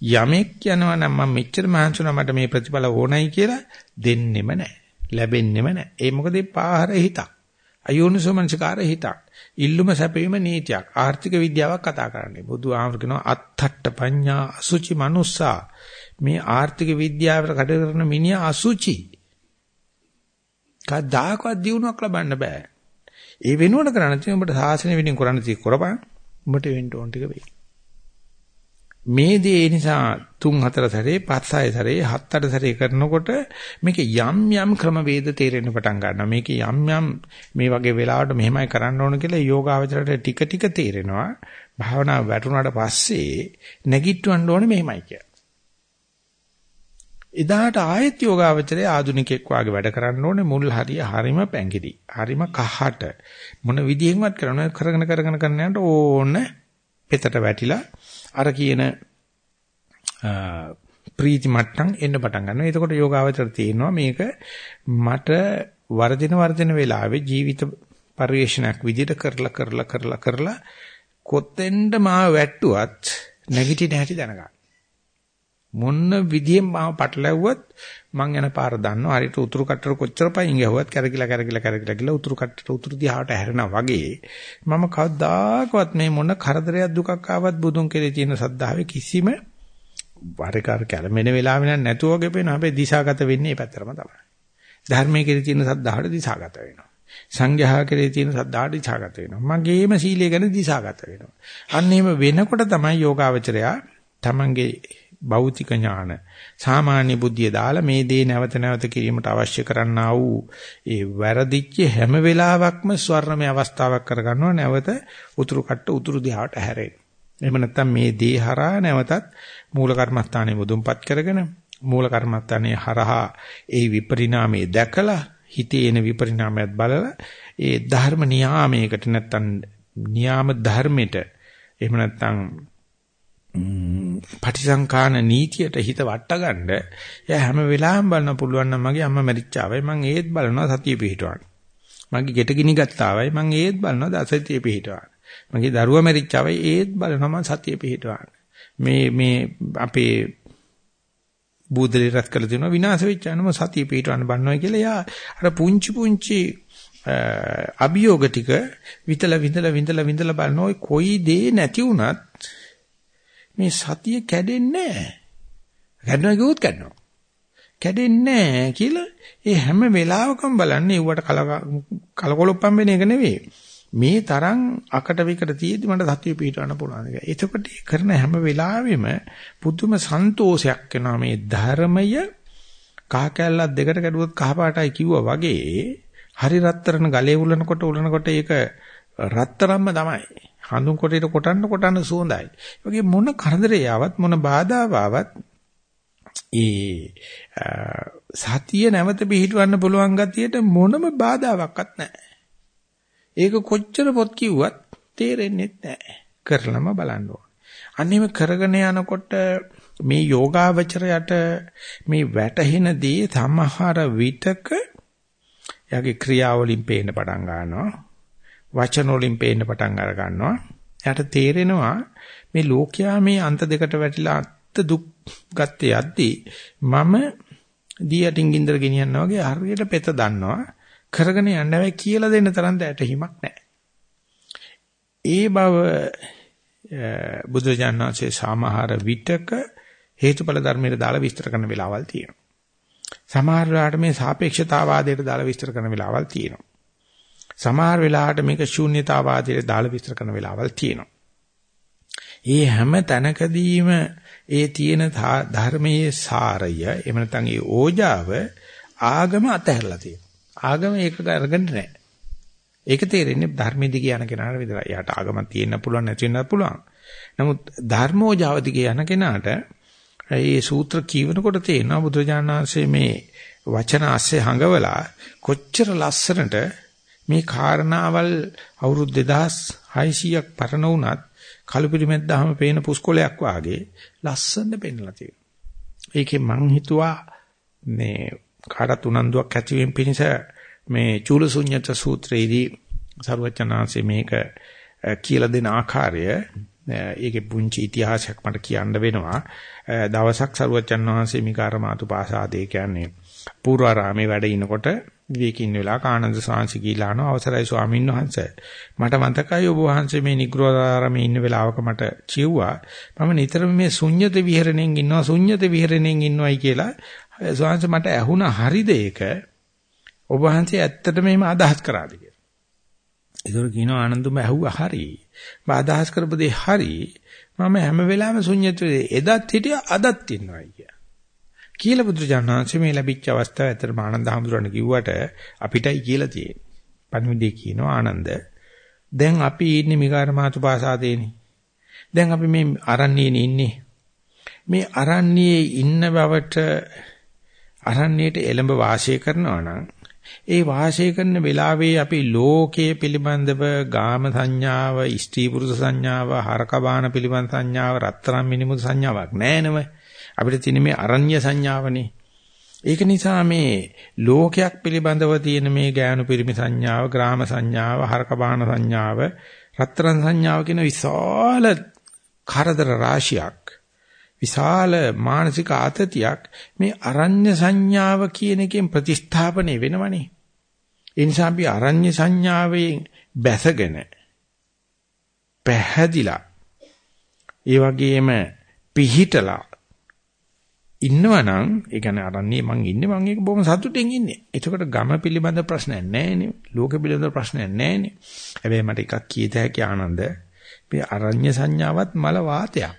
යමෙක් යනවා නම් මම මෙච්චර මහන්සිුණා මට මේ ප්‍රතිඵල ඕනයි කියලා දෙන්නෙම නැහැ. ලැබෙන්නෙම නැහැ. ඒ මොකද ඒ පාහර හිතක්. අයෝනිසෝමනසිකාර හිතක්. ඉල්ලුම සැපීම නීතියක්. ආර්ථික විද්‍යාවක් කතා කරන්නේ. බුදු ආමර කියනවා අත්තට්ට පඤ්ඤා අසුචි මනුස්සා. මේ ආර්ථික විද්‍යාවට කඩ කරන මිනිහා අසුචි. කවදාකවත් දිනුවක් ලබන්න බෑ. ඒ වෙනුවට කරන්න තියෙන ඔබට සාසන වෙනින් කරන්න තියෙ කරපන්. ඔබට වෙන්න ඕන ටික වෙයි. මේ දේ නිසා 3 4 සැරේ 5 6 සැරේ 7 8 සැරේ කරනකොට මේක යම් යම් ක්‍රම වේද තේරෙන්න පටන් ගන්නවා. මේක යම් යම් මේ වගේ වෙලාවට මෙහෙමයි කරන්න ඕන කියලා යෝගාවචරයට ටික ටික තේරෙනවා. භාවනාව වැටුණාට පස්සේ නැගිටවන්න ඕනේ මෙහෙමයි කියලා. එදාට ආයෙත් යෝගාවචරයේ ආදුනිකෙක් වාගේ වැඩ කරන්න ඕනේ මුල් හරිය හරිම පැංගිරි. හරිම කහට මොන විදියෙන්වත් කරන කරගෙන කරගෙන කරන යනකොට ඕන පෙතට වැටිලා අර කියන ප්‍රීති මට්ටම් එන්න පටන් ගන්නවා. එතකොට යෝගාවචර තියෙනවා මේක මට වර්ධින වර්ධින වෙලාවේ ජීවිත පරිශ්‍රණයක් විදිහට කරලා කරලා කරලා කරලා කොතෙන්ද මා වැට්ටුවත් නැගිටින හැටි දැනගන්න. මොන්න විදියෙන් මාව පටලැව්වත් මං යන පාර දන්නවා හරියට උතුරු කට්ටර කොච්චර පයින් ගියවත් කරකිලා කරකිලා කරකිලා ගිහලා උතුරු කට්ටර උතුරු දිහාට හැරෙනා වගේ මම කවදාකවත් මේ මොන කරදරයක් දුකක් ආවත් බුදුන් කෙරේ තියෙන සද්ධාවේ කිසිම වරකාර කැළමෙන වෙලාවෙ නැතුව වගේ පේනවා. හැබැයි දිශාගත වෙන්නේ මේ පැත්තරම තමයි. ධර්මයේ කෙරේ තියෙන සද්ධාහට දිශාගත වෙනවා. සංඝයා කෙරේ තියෙන සද්ධාහට දිශාගත වෙනවා. මගේම සීලය ගැන දිශාගත වෙනවා. අන්න එහෙම වෙනකොට තමයි යෝගාවචරයා තමන්ගේ භෞතික ඥාන සාමාන්‍ය බුද්ධිය දාලා මේ දේ නැවත නැවත කිරීමට අවශ්‍ය කරන්නා වූ ඒ වැරදිච්ච හැම වෙලාවකම ස්වර්ණමය අවස්ථාවක් කරගන්නවා නැවත උතුරු කට්ට උතුරු දිහාට හැරෙන්න. එහෙම නැත්නම් මේ දේ හරහා නැවතත් මූල කර්මස්ථානයේ මුදුන්පත් කරගෙන මූල කර්මස්ථානයේ හරහා ඒ විපරිණාමය දැකලා හිතේ එන විපරිණාමයත් බලලා ඒ ධර්ම නියාමයකට නැත්නම් නියාම ධර්මෙට එහෙම නැත්නම් පටිසංකාන නීතියට හිත වට ගන්න එයා හැම වෙලාවෙම බලන්න පුළුවන් නම් මගේ අම්මා මැරිච්චාවයි මං ඒත් බලනවා සතිය පිහිටවන්න. මගේ ගෙට ගිනි ගත්තාවයි මං ඒත් බලනවා දසතිය පිහිටවන්න. මගේ දරුවා මැරිච්චාවයි ඒත් බලනවා මං සතිය පිහිටවන්න. මේ මේ අපේ බුදලි රත් කළ දෙනවා විනාශ වෙච්චානම සතිය පිහිටවන්න බannොයි කියලා එයා අර පුංචි පුංචි අභියෝග ටික විතල විඳලා විඳලා විඳලා බලන ඔය කොයි දේ නැති වුණත් මේ සතිය කැඩෙන්නේ නැහැ. කැඩනවා කිව්වොත් කැඩනවා. කැඩෙන්නේ නැහැ කියලා ඒ හැම වෙලාවකම බලන්නේ ඌවට කල කලකොලොප්පම් වෙන එක නෙවෙයි. මේ තරම් අකට විකට තියෙද්දි මට සතිය පිටවන්න පුළුවන් එක. එතකොට කරන හැම වෙලාවෙම පුදුම සන්තෝෂයක් එනවා මේ ධර්මය කහ කැල්ලක් දෙකට කැඩුවොත් කහ පාටයි කිව්වා වගේ හරි රත්තරන ගලේ උලනකොට උලනකොට ඒක රත්තරම්ම තමයි. හඳුන් කොටේට කොටන්න කොටන්න සුවඳයි. වගේ මොන කරදරේ ආවත් මොන බාධා ආවත් ඒ සතිය නැවත පිහිටවන්න පුළුවන් ගතියට මොනම බාධාවක්වත් නැහැ. ඒක කොච්චර පොත් කිව්වත් තේරෙන්නේ නැහැ. කරලම බලන්න ඕන. අන්නේම කරගෙන යනකොට මේ යෝගාවචරයට මේ වැටහෙන දේ සමහර විටක යගේ ක්‍රියාවලින් පේන්න පටන් ගන්නවා. වචන වලින් පේන්න පටන් අර ගන්නවා. එයාට තේරෙනවා මේ ලෝකයා මේ අන්ත දෙකට වැටිලා අත් දුක් ගත්තේ යද්දී මම දියටින් ගින්දර ගෙනියනවා වගේ හරියට පෙත දන්නවා. කරගෙන යන්න හැබැයි කියලා දෙන්න තරම් දැටහිමක් නැහැ. ඒ බව බුදුජානනාංශයේ සාමහාර විතක හේතුඵල ධර්මයට දාලා විස්තර කරන වෙලාවල් තියෙනවා. සමහර වෙලාවට මේ සාපේක්ෂතාවාදයට දාලා විස්තර කරන වෙලාවල් තියෙනවා. සමහර වෙලාවට මේක ශූන්‍යතාවාදයට දාලා විස්තර කරන වෙලාවල් තියෙනවා. ඒ හැම තැනකදීම ඒ තියෙන ධර්මයේ සාරය එහෙම නැත්නම් ඒ ඕජාව ආගම අතහැරලා තියෙනවා. ආගම ඒක අරගෙන නැහැ. ඒක තේරෙන්නේ ධර්මයේ දිගේ යන කෙනාට විතරයි. යාට ආගමක් තියෙන්න පුළුවන් නැති වෙන්නත් පුළුවන්. නමුත් ධර්මෝජාව දිගේ යන කෙනාට මේ සූත්‍ර කියවනකොට තේනවා බුදුජානනාංශයේ මේ වචන ASCII හඟවලා කොච්චර ලස්සනට මේ කාරණාවල් අවුරුදු 2600ක් පරණ වුණත් කලුපිරිමැද්දාම පේන පුස්කොලයක් වාගේ ලස්සනට පෙන්ලා තියෙනවා. ඒකේ මං හිතුවා මේ කාටත් උනන්දුවක් ඇතිවීම පිණිස මේ චූලසුඤ්ඤත සූත්‍රයේදී සරුවචනාංශේ මේක කියලා දෙන ආකාරය ඒකේ පුංචි ඉතිහාසයක් මට කියන්න වෙනවා. දවසක් සරුවචන් වහන්සේ මිකාරමාතු පාසාදේ කියන්නේ පූර්වාරාමේ වැඩ ඉනකොට විවේකින් වෙලා කානන්ද සාංශි කීලාන අවසරයි ස්වාමීන් වහන්සේ. මට මතකයි ඔබ වහන්සේ මේ නිග්‍රෝධාරාමේ ඉන්න වෙලාවක මට කිව්වා මම නිතරම මේ ශුන්්‍යත විහරණයෙන් ඉන්නවා ශුන්්‍යත විහරණයෙන් ඉන්නවයි කියලා. ස්වාමීන් මට ඇහුණා හරිද ඒක? ඔබ වහන්සේ ඇත්තටම එහෙම අදහස් කරාද කියලා? ඒතර කියනවා ආනන්දම ඇහුවා හරි. මම අදහස් කරපු දේ හරි. මම හැම වෙලාවෙම ශුන්්‍යත එදත් හිටියා අදත් ඉන්නවයි කියලා. කියලා බුදුරජාණන්සේ මේ ලැබිච්ච අවස්ථාව ඇත්තටම ආනන්ද හැමතුරණ කිව්වට අපිටයි කියලා තියෙන්නේ. පණිවිඩය කියනවා ආනන්ද. දැන් අපි ඉන්නේ මිකාර මාතු පාසාදේනේ. දැන් අපි මේ අරණියේ ඉන්නේ. මේ අරණියේ ඉන්න බවට අරණියට එළඹ වාසය කරනවා නම් ඒ වාසය කරන වෙලාවේ අපි ලෝකයේ පිළිබඳව ගාම සංඥාව, ස්ත්‍රී පුරුෂ සංඥාව, හරකබාන පිළිබඳ සංඥාව, රත්තරන් මිනිමුතු සංඥාවක් නැහැ නේද? අපිට තියෙන මේ අරඤ්‍ය සංඥාවනේ. ඒක නිසා මේ ලෝකයක් පිළිබඳව තියෙන මේ ගෑනු පිරිමි සංඥාව, ග්‍රාම සංඥාව, හරකබාන සංඥාව, රත්තරන් සංඥාව කියන විශාල කරදර රාශියක් විශාල මානසික ආතතියක් මේ අරඤ්‍ය සංඥාව කියන එකෙන් ප්‍රතිස්ථාපනය වෙනවනේ. ඒ නිසා අපි අරඤ්‍ය සංඥාවෙන් බැසගෙන පැහැදිලා ඒ වගේම පිහිටලා ඉන්නවනම් ඒ කියන්නේ අරන්නේ මං ඉන්නේ මං ඒක බොහොම සතුටින් ඉන්නේ. එතකොට ගම පිළිබඳ ප්‍රශ්නයක් නැහැනේ. ලෝක පිළිබඳ ප්‍රශ්නයක් නැහැනේ. හැබැයි මට එකක් කීත හැකි ආනන්ද මේ අරඤ්‍ය සංඥාවත් මල වාතයක්.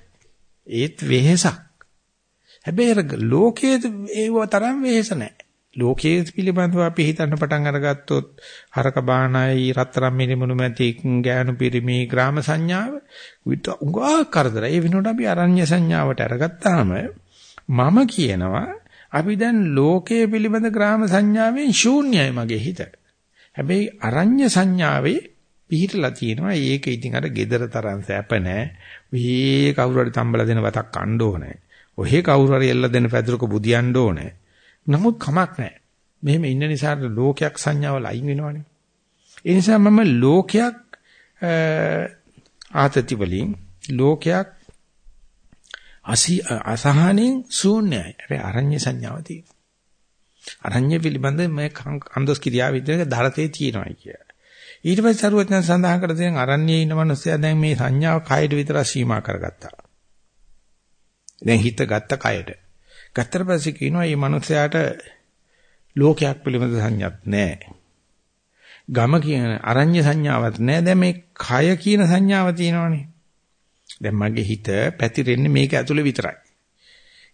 ඒත් වෙහෙසක්. හැබැයි ලෝකයේ ඒව තරම් වෙහෙස නැහැ. ලෝකයේ පිළිබඳව අපි හිතන්න පටන් අරගත්තොත් හරක බානයි රත්තරන් මිනිමුණු මැති ගෑනු පිරිමි ග්‍රාම සංඥාව උගා කරදර. ඒ වෙනකොට අපි අරඤ්‍ය සංඥාවට අරගත්තාම මම කියනවා අපි දැන් ලෝකයේ පිළිබඳ ග්‍රාම සංඥාවෙන් ශූන්‍යයි මගේ හිත. හැබැයි අරඤ්‍ය සංඥාවේ පිහිටලා තියෙනවා. ඒක ඉතින් අර gedara තරම් සැප නැහැ. වී කවුරු හරි තම්බලා දෙන වතක් කන්න ඕනේ. ඔහෙ කවුරු හරි එල්ල දෙන පැදුරක බුදියන්න ඕනේ. නමුත් කමක් නැහැ. මෙහෙම ඉන්න නිසා ලෝකයක් සංඥාවල අයින් වෙනවනේ. ඒ නිසා මම ලෝකයක් ආතති වලින් ලෝකයක් අසි අසහනෙන් ශූන්‍යයි. හැබැයි අරඤ්‍ය සංඥාව තියෙනවා. අරඤ්‍ය පිළිබඳ මේ අන්දොස් කිරියා විදිහට දරතේ තියෙනවා කිය. ඊට පස්සේ සරුවත්න සඳහන් කර දෙන අරඤ්‍යයේ ඉන්න මිනිස්සයා දැන් මේ සංඥාව කයඩ විතර සීමා කරගත්තා. දැන් හිත ගත්ත කයඩ. ගත්තට පස්සේ කියනවා මේ මිනිස්යාට ලෝකයක් පිළිබඳ සංඥාවක් නැහැ. ගම කියන අරඤ්‍ය සංඥාවක් නැහැ. දැන් මේ කය කියන සංඥාව තියෙනවනේ. දැන් මගේ හිත පැතිරෙන්නේ මේක ඇතුලේ විතරයි.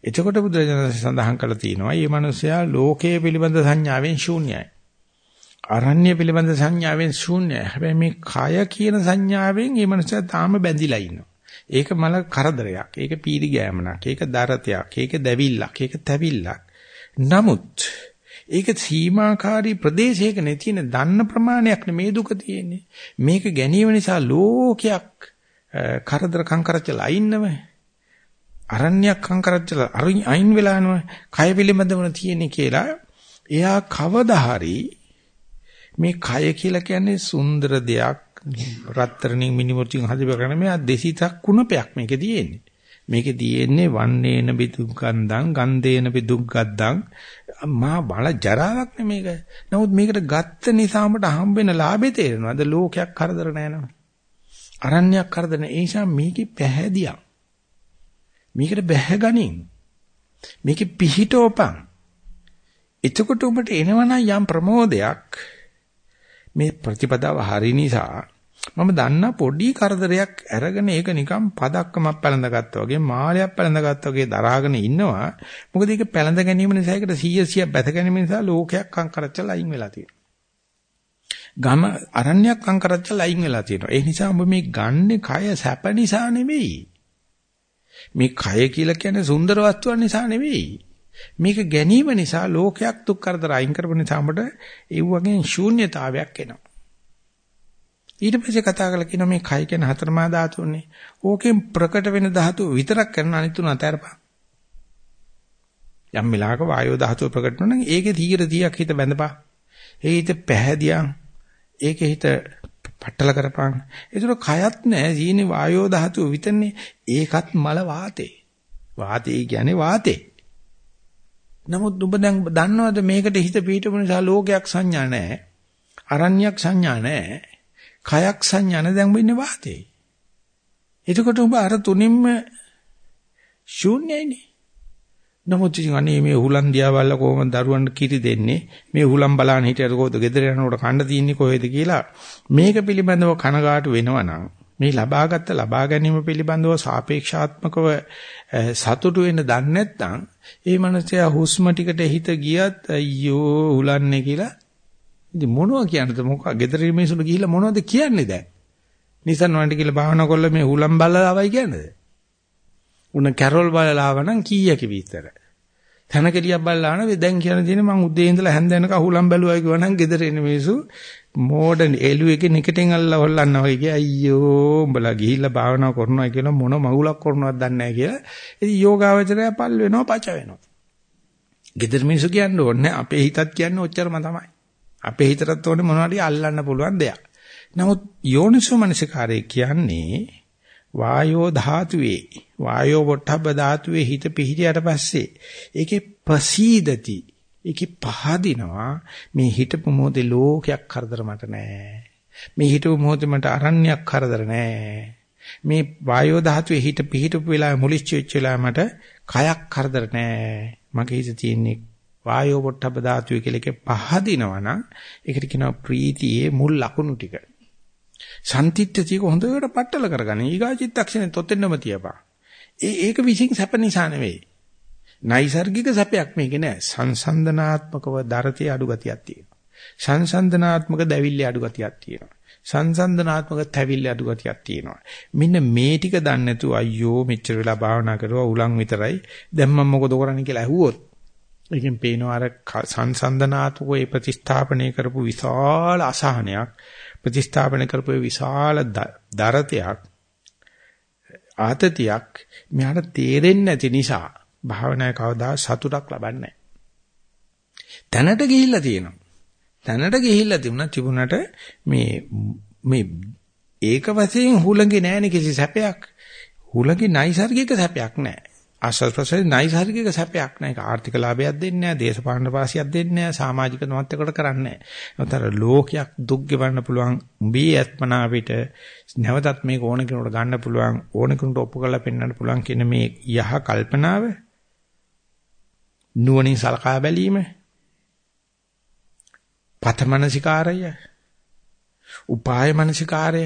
එතකොට බුදුරජාණන් සඳහන් කළා තියෙනවා මේ මිනිස්යා ලෝකයේ පිළිබඳ සංඥාවෙන් ශූන්‍යයි. අරණ්‍ය පිළිබඳ සංඥාවෙන් ශූන්‍යයි. හැබැයි මේ කය කියන සංඥාවෙන් මේ මිනිස්යා තාම බැඳිලා ඉන්නවා. ඒක මල කරදරයක්. ඒක පීරි ගෑමනක්. ඒක දරතයක්. ඒක දැවිල්ලක්. ඒක තැවිල්ලක්. නමුත් ඒක සීමාකාරී ප්‍රදේශයක නේ තියෙන දන්න ප්‍රමාණයක් නෙමේ දුක තියෙන්නේ. මේක ගැනීම නිසා ලෝකයක් කරදර කංකරච්චල අයින්නව. අරණ්‍යයක් කංකරච්චල අයින් වෙලා යනවා. කය පිළිබඳව තියෙන්නේ කියලා එයා කවදා හරි මේ කය කියලා කියන්නේ සුන්දර දෙයක් රත්තරණින් මිනිමුර්තින් හදපගෙන මෙයා දෙසිතක් කුණපයක් මේකේ තියෙන්නේ. මේකේ තියෙන්නේ වන්නේන බිදුග්ගන්දං ගන්දේන බිදුග්ගද්දං මා බල ජරාවක් නෙමේක. නමුත් මේකට ගත්ත නිසාමට හම්බෙන ලාභේ තේරෙනවද ලෝකයක් කරදර නැනව. අරණ්‍යයක් කරදර නැහැ. ඒ නිසා මේකේ පැහැදියක්. මේකට බැහැගනින්. මේකේ පිහිටෝපං. එතකොට උඹට එනවනම් යම් ප්‍රමෝදයක් මේ ප්‍රතිපදාව හරි නිසා මම දන්නා පොඩි කරදරයක් අරගෙන ඒක නිකන් පදක්කමක් පැලඳගත්තා වගේ මාලයක් පැලඳගත්තා වගේ දරාගෙන ඉන්නවා. මොකද ඒක පැලඳ ගැනීම නිසා ඒකට 100 100 බැස ගැනීම නිසා ලෝකයක් අංකරච්චල අයින් වෙලා තියෙනවා. ගම අරණ්‍යයක් අංකරච්චල අයින් වෙලා තියෙනවා. ඒ නිසා ඔබ මේ ගන්නෙ කය සැප නිසා නෙවෙයි. මේ කය කියලා කියන්නේ සුන්දර වස්තුවක් නිසා නෙවෙයි. මේක ගැනීම නිසා ලෝකයක් දුක් කරදර අයින් කරපු නිසා අපට ඒ වගේ ශූන්‍යතාවයක් එනවා. ඊට පස්සේ කතා කරලා කියනවා මේ කය කියන හතරමා ධාතුන්නේ. ඕකෙන් ප්‍රකට වෙන ධාතු විතරක් කරන අනිත් තුන අතහැරපන්. යම් වෙලාවක වායෝ ධාතුව ප්‍රකට වෙනවා නම් ඒකේ 100 100ක් හිත බැඳපන්. ඒ හිත පැහැදියන්. ඒකේ හිත පట్టල කරපන්. ඒතර කයත් නෑ සීනේ වායෝ ධාතුව විතරනේ. ඒකත් මල වාතේ. වාතේ කියන්නේ වාතේ. නමුත් ඔබ දැන් දන්නවද මේකට හිත පිටුපු නිසා ලෝකයක් සංඥා නැහැ. අරණ්‍යයක් සංඥා නැහැ. කයක් සංඥාන දැන් වෙන්නේ වාතේ. එතකොට ඔබ අර තුනින්ම ශූන්‍යයිනේ. නමුත් ඉතින් අනේ මේ උහුලන් දියා බලලා කොහොමද දරුවන්ට කිරි දෙන්නේ මේ උහුලන් බලන්න හිටියට කොහොමද ගෙදර යනකොට කන්න තියන්නේ කොහෙද කියලා මේක පිළිබඳව කනගාටු වෙනවනම් මේ ලබාගත් ලබා ගැනීම පිළිබඳව සාපේක්ෂාත්මකව සතුටු වෙන්න දන්නේ නැත්නම් ඒ මනසයා හුස්ම ටිකට හිත ගියත් අයියෝ උලන්නේ කියලා ඉතින් මොනවා කියන්නද මොකක් ගෙදර මිනිස්සුන්ට ගිහිල්ලා මොනවද කියන්නේ දැන්? නිසන් වන්ට කියලා භාවනා කරලා මේ හුලම් බලලා ආවයි කියන්නේද? උන කැරොල් බලලා ආව නම් කීයක විතර. තනකෙලියක් බලලාන දැන් කියන දේ මම උදේ ඉඳලා හැන්ද වෙනකන් අහුලම් බැලුවා කිව්වනම් ගෙදර එන මිනිස්සු මෝඩන් එළුවෙක නිකටෙන් අල්ලලා හොල්ලන්න වගේ කිය අයියෝ උඹලා ගිහිල්ලා භාවනා කරනවා කියලා මොන මගුලක් කරනවද දන්නේ නැහැ කියලා. ඉතින් යෝගාවචරය පල් වෙනවා පච වෙනවා. ගෙදර මිනිස්සු කියන්න ඕනේ අපේ හිතත් කියන්නේ ඔච්චරම තමයි. අපේ හිතටත් ඕනේ මොනවද අල්ලන්න පුළුවන් දෙයක්. නමුත් යෝනිසෝ මනසිකාරය කියන්නේ වායෝ ධාතුවේ වායෝ පොට්ටබ්බ ධාතුවේ හිත පිහිටියට පස්සේ ඒකේ ප්‍රසීදති ඒකේ පහදිනවා. මේ හිතපු මොහොතේ ලෝකයක් කරදර මට නෑ. මේ හිතපු මොහොතේ මට අරණ්‍යයක් කරදර නෑ. මේ වායෝ ධාතුවේ හිත පිහිටපු වෙලාවේ මුලිච්ච වෙච්ච වෙලාවේ මට කයක් කරදර නෑ. මගේ හිත තියෙන්නේ වායෝ පොට්ටබ්බ ධාතුවේ කියලා එකේ පහදිනවා නම් ඒකට කියනවා ප්‍රීතියේ මුල් ලකුණු ටික. සම්තිත්‍යතියක හොඳට පట్టල කරගන්න. ඊගා චිත්තක්ෂණේ තොතෙන්නම තියපා. ඒ ඒක විසින් සැප නිසා නෙවෙයි. නයිසර්ගික සැපයක් මේකේ නෑ. සංසන්දනාත්මකව දරතේ අඩු ගතියක් තියෙනවා. සංසන්දනාත්මක දැවිල්ලේ අඩු ගතියක් තියෙනවා. සංසන්දනාත්මක තැවිල්ල අඩු ගතියක් තියෙනවා. මෙන්න මේ ටික දන්නේ නැතුව අයියෝ මෙච්චර වෙලා භාවනා කරුවා උලන් විතරයි. දැන් මම මොකද කරන්නේ කියලා ඇහුවොත් ඒකෙන් පේනවා අර සංසන්දනාත්මකව ඒ ප්‍රතිස්ථාපනය කරපු විශාල අසහනයක් ප්‍රතිස්ථාපන කරපු විශාල දරතයක් ආතතියක් මෙයාට තේරෙන්නේ නැති නිසා භාවනාවේ කවදා සතුටක් ලබන්නේ තැනට ගිහිල්ලා තියෙනවා. තැනට ගිහිල්ලා තිබුණා තිබුණට මේ මේ ඒක වශයෙන් හුලඟේ නැහැනේ කිසි සැපයක්. හුලඟේ නයිසර්ගික සැපයක් නැහැ. ආශ්වාස ප්‍රශ්වාසයේ නයිසර්ගික සැපයක් නැහැ. ඒක ආර්ථික ලාභයක් දෙන්නේ නැහැ, දේශපාලන වාසියක් දෙන්නේ නැහැ, සමාජික නොවත්තකට කරන්නේ නැහැ. නතර ලෝකයක් දුක් ගෙවන්න පුළුවන් උඹේ ආත්මනා පිට නැවතත් මේක ඕන කෙනෙකුට ගන්න පුළුවන්, ඕන කෙනෙකුට ඔප්පු කරලා පෙන්වන්න පුළුවන් කියන මේ යහ කල්පනාව නුවණින් සලකා බැලීම පතමනසිකාරය උපාය මනසිකාරය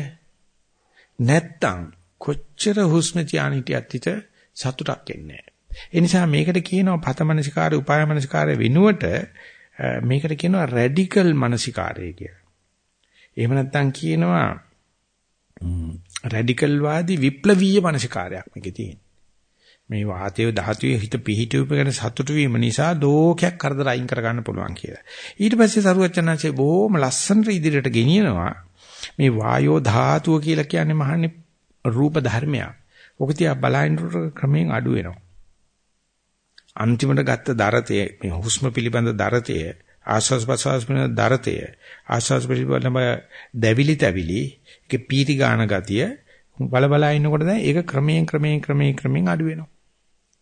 නැත්තම් කොච්චර හුස්ම තියාන හිටියත් හිත සතුටක් එන්නේ ඒ නිසා මේකට කියනවා පතමනසිකාරය උපායමනසිකාරය වෙනුවට මේකට කියනවා රැඩිකල් මනසිකාරය කියලා. එහෙම නැත්නම් කියනවා රැඩිකල් වාදී විප්ලවීය මනසිකාරයක් මේකේ තියෙන්නේ. මේ වාතයේ ධාතුවේ හිත පිහිටුවපගෙන සතුටු වීම නිසා දෝකයක් කරදර අයින් කර ගන්න පුළුවන් කියලා. ඊට පස්සේ සරුවචනාංශේ බොහොම ලස්සනට ඉදිරියට ගෙනියනවා මේ වායෝ ධාතුව කියලා කියන්නේ මහන්නේ රූප ධර්මයක්. ඔක තියා බලහින්නට ක්‍රමයෙන් අඩු වෙනවා. අන්තිමට ගත්ත දරතය මේ හුස්ම පිළිබඳ දරතය ආස්වාස් ප්‍රසවාස් පිළිබඳ දරතය ආස්වාස් පිළිබඳ දැවිලි තැවිලි ඒක පීටි ගාන ගතිය බල බල ඉන්නකොට දැන් ඒක ක්‍රමයෙන් ක්‍රමයෙන් ක්‍රමයෙන් ක්‍රමයෙන් අඩු වෙනවා.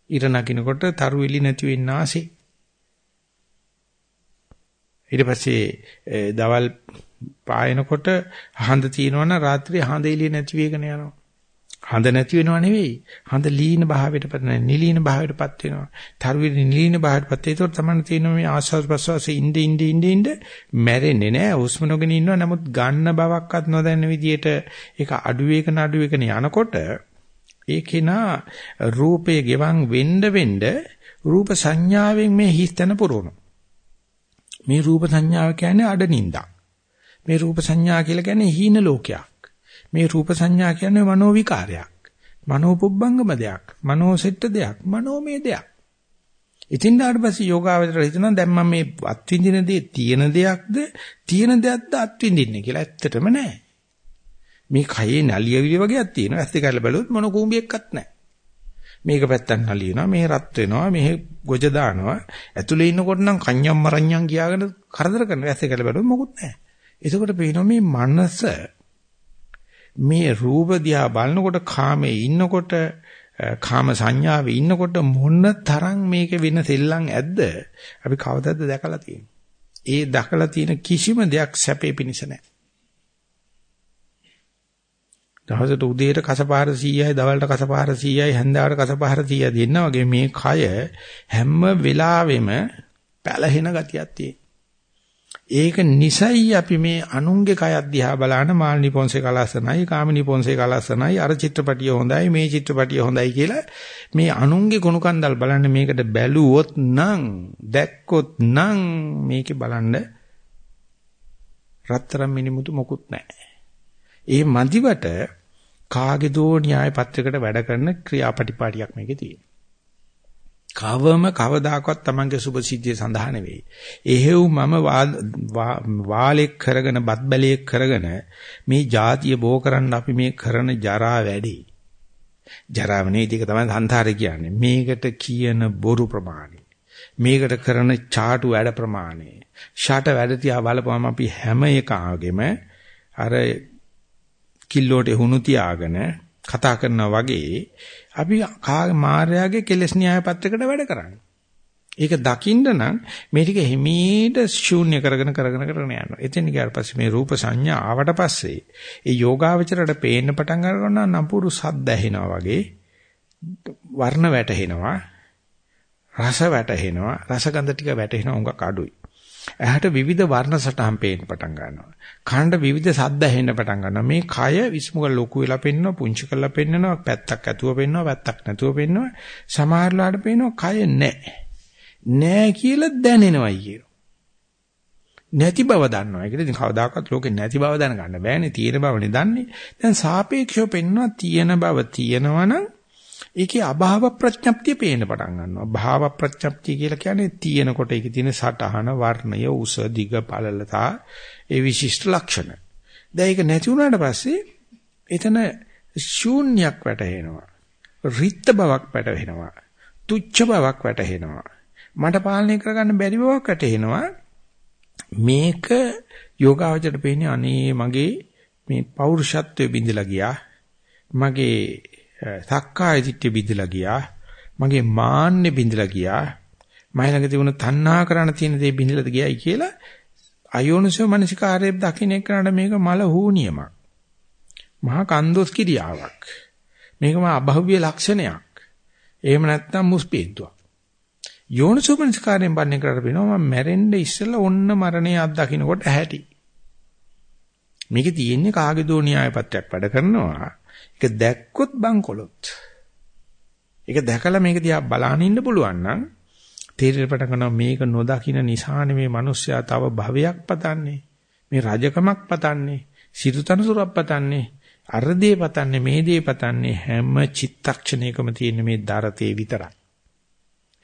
ඉර නකින්නකොට තරු එලි නැති වෙන්න ආසේ. ඊට පස්සේ දවල් පායනකොට හඳ තියෙනවනම් රාත්‍රියේ හඳ එළිය නැති වෙගෙන යනවා. හඳ නැති වෙනව නෙවෙයි. හඳ ලීන භාවයටපත් නැහැ. නිලීන භාවයටපත් වෙනවා. තරුවේ නිලීන භාවයටපත් ඒතකොට තමයි තියෙන මේ ආස්වාද ප්‍රසවාසයේ ඉnde ඉnde ඉnde ඉnde මැරෙන්නේ නැහැ. හුස්ම නොගෙන ඉන්නවා. නමුත් ගන්න බවක්වත් නොදැන්න විදියට ඒක අඩු වේකන අඩු වේකන යනකොට ඒකේනා රූපයේ ගෙවන් වෙන්න වෙන්න රූප සංඥාවෙන් මේ හිස්තන පුරවනවා. මේ රූප සංඥාව කියන්නේ අඩනින්දා. මේ රූප සංඥා කියලා කියන්නේ හීන ලෝකයක්. මේ රූප සංඥා කියන්නේ මනෝ විකාරයක්. මනෝ පුබ්බංගම දෙයක්. මනෝ සෙට්ට දෙයක්. මනෝමය දෙයක්. ඉතින් ඊට පස්සේ යෝගාවචර හිතනවා දැන් මම මේ අත්විඳින දේ තියෙන දෙයක්ද තියෙන දෙයක්ද අත්විඳින්නේ කියලා ඇත්තටම නෑ. මේ කයේ නලියවිලි වගේක් තියෙනවා. ඇස් දෙක අරලා බැලුවොත් මොන කූඹියක්වත් නෑ. මේක පැත්තෙන් නලියනවා, මේ රත් වෙනවා, මේ ගොජ දානවා. ඇතුලේ ඉන්නකොට නම් කන්‍යම් මරණ්‍යම් කියාගෙන කරදර කරනවා. ඇස් දෙක අරලා බැලුවොත් මොකුත් නෑ. එතකොට පේනවා මේ මනස මේ රූප දිහා බලනකොට කාමේ ඉන්නකොට කාම සංඥාවේ ඉන්නකොට මොන තරම් මේක වෙන සෙල්ලම් ඇද්ද? අපි කවදද දැකලා තියෙන්නේ? ඒ දැකලා තියෙන කිසිම දෙයක් සැපේ පිණිස නැහැ. දවසට උදේට කසපාර 100යි දවල්ට කසපාර 100යි හැන්දෑවට කසපාර 100යි දෙන්න වගේ මේ කය හැම වෙලාවෙම පැලහෙන ගතියක් තියෙනවා. ඒක නිසයි අපි මේ අනුන්ගේ කය දිහා බලන මාල්නි පොන්සේ කලස්සනයි කාමිනි පොන්සේ කලස්සනයි අර චිත්‍රපටිය හොඳයි මේ චිත්‍රපටිය හොඳයි කියලා මේ අනුන්ගේ ගුණ කන්දල් බලන්න මේකට බැලුවොත් නම් දැක්කොත් නම් මේකේ බලන්න රත්තරන් මිනිමුතු මොකුත් නැහැ. ඒ මදිවට කාගේ දෝ න්‍යාය පත්‍රයකට වැඩ කරන ක්‍රියාපටිපාටියක් මේකේ තියෙනවා. කවම කවදාකවත් Tamange සුභ සිද්ධිය සඳහා නෙවෙයි. එහෙව් මම වාලෙක් කරගෙන බත් බැලයක් කරගෙන මේ જાතිය බෝ කරන්න අපි මේ කරන ජරා වැඩි. ජරාව නෙවෙයි ඒක තමයි සංසාරේ කියන්නේ. මේකට කියන බොරු ප්‍රමාණය. මේකට කරන ചാටු වැඩ ප්‍රමාණය. ෂට වැඩ තියා බලපුවම අපි හැම එකාගෙම අර කිල්ලෝට හුණු තියාගෙන කතා කරනා වගේ අපි මාර්යාගේ කෙලස් න්‍යාය පත්‍රයකට වැඩ කරන්නේ. ඒක දකින්න නම් මේ ටික හිමීට ශූන්‍ය කරගෙන කරගෙන කරගෙන යනවා. එතෙන් ගියාට පස්සේ මේ රූප සංඥා ආවට පස්සේ ඒ යෝගාවචරයට පේන්න පටන් ගන්නවා නපුරු සද්ද ඇහෙනවා වගේ වර්ණ වැටහෙනවා රස වැටහෙනවා රසගන්ධ ටික වැටහෙනවා උඟක් අඩුයි. ඇහැට විවිධ වර්ණ සටහන් පේන්න පටන් ගන්නවා. කනට විවිධ ශබ්ද ඇහෙන්න පටන් ගන්නවා. මේ කය විශ්මුක ලොකු වෙලා පෙන්නවා, පුංචි කරලා පෙන්නවා, පැත්තක් ඇතුව පෙන්නවා, පැත්තක් නැතුව පෙන්නවා. සමහරලාට පේනවා කය නැහැ. නැහැ කියලා දැනෙනවයි කියනවා. නැති බව දන්නවා. ඒකද ඉතින් කවදාකවත් ලෝකේ නැති බව දැනගන්න බෑනේ. තියෙන බවනේ දන්නේ. දැන් සාපේක්ෂව පෙන්නවා තියෙන බව තියෙනවනම් ඒකේ අභාව ප්‍රඥප්තිය පේන්න පටන් ගන්නවා. භාව ප්‍රඥප්තිය කියලා කියන්නේ තියෙනකොට ඒකේ තියෙන සටහන, වර්ණය, උස, දිග, පළලතා ඒ විශිෂ්ට ලක්ෂණ. දැන් ඒක නැති වුණාට පස්සේ එතන ශූන්‍යයක් වැටහෙනවා. රිත්ත බවක් වැටහෙනවා. තුච්ඡ බවක් වැටහෙනවා. මට පාලනය කරගන්න බැරි බවක් වැටහෙනවා. මේක යෝගාවචරයට පේන්නේ අනේ මගේ මේ පෞරුෂත්වයේ බිඳලා ගියා. මගේ සක්කාය දිට්ඨිය බිඳලා ගියා. මගේ මාන්නේ බිඳලා ගියා. මයි ළඟ තිබුණ තණ්හා කරණ තියෙන දේ බිඳලා ගියයි කියලා අයෝනිසෝ මනසිකාරයේ දකින්න එක්කනට මේක මල හූනියමක්. මහා කන්දොස් කිරියාවක්. මේක මා අභව්‍ය ලක්ෂණයක්. එහෙම නැත්නම් මුස්පීන්තුවක්. යෝනිසෝ මනසිකාරයෙන් බන්නේ කරලා වෙනවා මම මැරෙන්න ඉස්සෙල්ලා ඔන්න මරණය අත්දකින්නකොට ඇහැටි. මේකේ තියෙන්නේ කාගේ දෝ න්‍යාය පත්‍රයක් වැඩ කරනවා. ඒක දැක්කොත් බංකොලොත්. ඒක දැකලා මේක දිහා බලාගෙන ඉන්න පුළුවන් නම් තීරණ පටන් ගන්නවා මේක නොදකින්න නිසානේ මේ මිනිස්සයා තව භවයක් පතන්නේ. මේ රජකමක් පතන්නේ. සිරුතනසුරක් පතන්නේ. අර්ධේ පතන්නේ මේ දේ පතන්නේ හැම චිත්තක්ෂණයකම තියෙන මේ දරතේ විතරයි.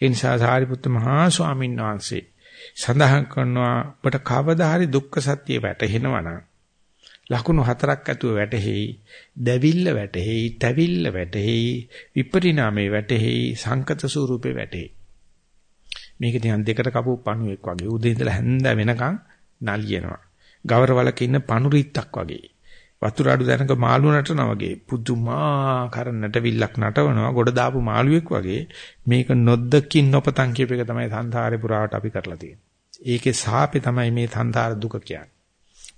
ඒ නිසා සාරිපුත්ත මහා ස්වාමීන් වහන්සේ සඳහන් කරනවා ඔබට කවදා හරි දුක්ඛ සත්‍ය වැටහෙනවා නම් ලකුණු හතරක් ඇතුව වැටෙහි දැවිල්ල වැටෙහි තැවිල්ල වැටෙහි විපරිණාමේ වැටෙහි සංකත ස්වරූපේ වැටෙහි. මේක දිහා දෙකට කපු පණුවෙක් වගේ. උදේ ඉඳලා හැන්ද වෙනකන් නලියනවා. ගවරවලක ඉන්න පණුරිත්තක් වගේ. වතුර අඩු දැනක මාළු නටනවා වගේ. පුදුමාකාර නටවිල්ලක් නටවනවා. ගොඩ දාපු මාළුවෙක් වගේ. මේක නොද්දකින් නොපතන් කියප එක තමයි සංසාරේ පුරාවට අපි කරලා තියෙන්නේ. ඒකේ සාපේ තමයි මේ සංසාර දුක කියන්නේ.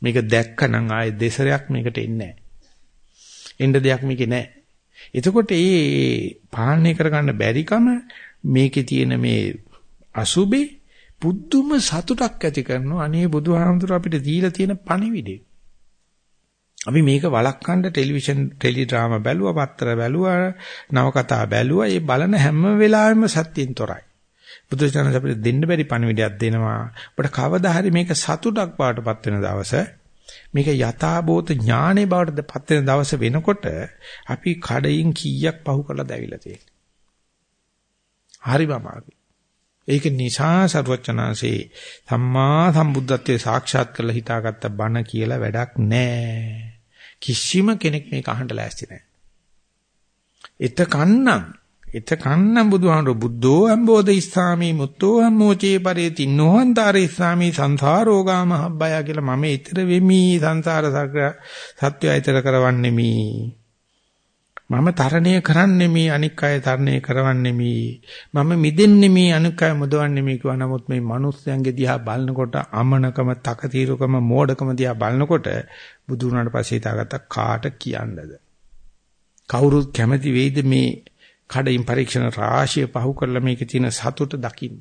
මේක දැක්කනම් ආයේ දෙසරයක් මේකට එන්නේ නැහැ. එන්න දෙයක් මේකේ නැහැ. එතකොට මේ පාලනය කරගන්න බැරිකම මේකේ තියෙන මේ අසුබේ පුදුම සතුටක් ඇති කරනවා. අනේ බුදුහාමුදුර අපිට දීලා තියෙන පණිවිඩේ. අපි මේක වළක්වන්න ටෙලිවිෂන් ටෙලි ඩ්‍රාමා බැලුවා, පත්‍ර බැලුවා, නවකතා බැලුවා. මේ බලන හැම වෙලාවෙම සත්‍යින් තොරයි. බුදුචානන් අපිට දෙන්න බැරි පණිවිඩයක් දෙනවා. අපිට කවදා හරි මේක සතුටක් බවටපත් වෙන දවස මේක යථාභූත ඥානේ බවටපත් වෙන දවස වෙනකොට අපි කඩයින් කීයක් පහු කරලා දැවිලා තියෙන්නේ. හරිම අමාරුයි. ඒක නිසා සරුවචනාංශේ සම්මා සම්බුද්ධත්වයේ සාක්ෂාත් කරලා හිතාගත්ත බණ කියලා වැඩක් නැහැ. කිසිම කෙනෙක් මේක අහන්න ලෑස්ති නැහැ. එතකන්නම් එතකන්නම් බුදුහාමුදුරු බුද්ධෝ අම්බෝධ ඉස්සාමි මුත්තෝ අම්මෝචේ පරේති නොහන්තර ඉස්සාමි සංසාරෝගා මහබ්බය කියලා මම ඊතර වෙමි සංසාර සත්‍ය ඊතර කරවන්නේ මී. මම තරණය කරන්නේ මේ අනික් අය තරණය කරවන්නේ මේ. මම මිදෙන්නේ මේ අනික් අය මුදවන්නේ මේ කිව්වා. නමුත් මේ මිනිස්යන්ගේ දිහා බලනකොට අමනකම තකතිරුකම මෝඩකම දිහා බලනකොට බුදු වුණාට පස්සේ හිතාගත්ත කාට කියන්නද? කවුරුත් කැමති වෙයිද මේ කඩින් පරීක්ෂණ රාශිය පහු කරලා මේකේ තියෙන සතුට දකින්න.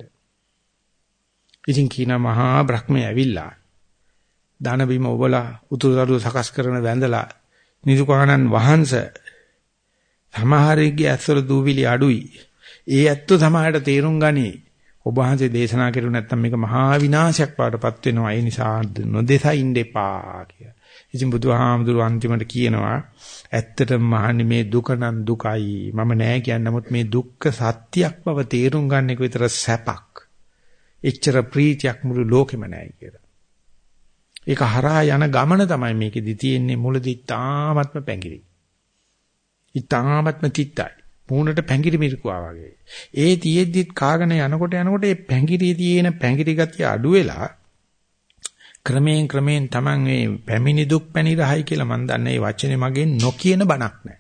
ඉතින් කීන මහා බ්‍රහ්මයා ඇවිල්ලා දාන බිම ඔබලා උතුරුදරු සකස් කරන වැඳලා නිදුකානන් වහන්සේ සමහරෙක්ගේ ඇස්වල දූවිලි අඩුයි. ඒ ඇත්ත සමහරට තේරුම් ගනි. ඔබ වහන්සේ දේශනා කරු නැත්නම් මේක මහා විනාශයක් වඩටපත් වෙනවා. ඒ නිසා නොදෙසා ඉන්න එපා කියලා. ඉතින් බුදුහාමුදුරු අන්තිමට කියනවා ඇත්තටම මහන්නේ මේ දුක නම් දුකයි. මම නෑ කියන්නේ නමුත් මේ දුක්ඛ සත්‍යයක් බව තේරුම් ගන්න එක විතර සැපක්. එච්චර ප්‍රීතියක් මුළු ලෝකෙම නෑ කියලා. ඒක හරහා යන ගමන තමයි මේකෙදි තියෙන්නේ මුලදී තාමත්ම පැංගිරි. ඊතාමත්ම තිත්තයි. මූණට පැංගිරි මිරිකුවා වගේ. ඒ තියෙද්දිත් කාගෙන යනකොට යනකොට ඒ පැංගිරියේ තියෙන පැංගිරි ගතිය අඩු වෙලා ක්‍රමයෙන් ක්‍රමයෙන් Taman මේ පැමිණි දුක් පැණි රහයි කියලා මම දන්නේ මේ වචනේ මගෙන් නොකියන බණක් නෑ.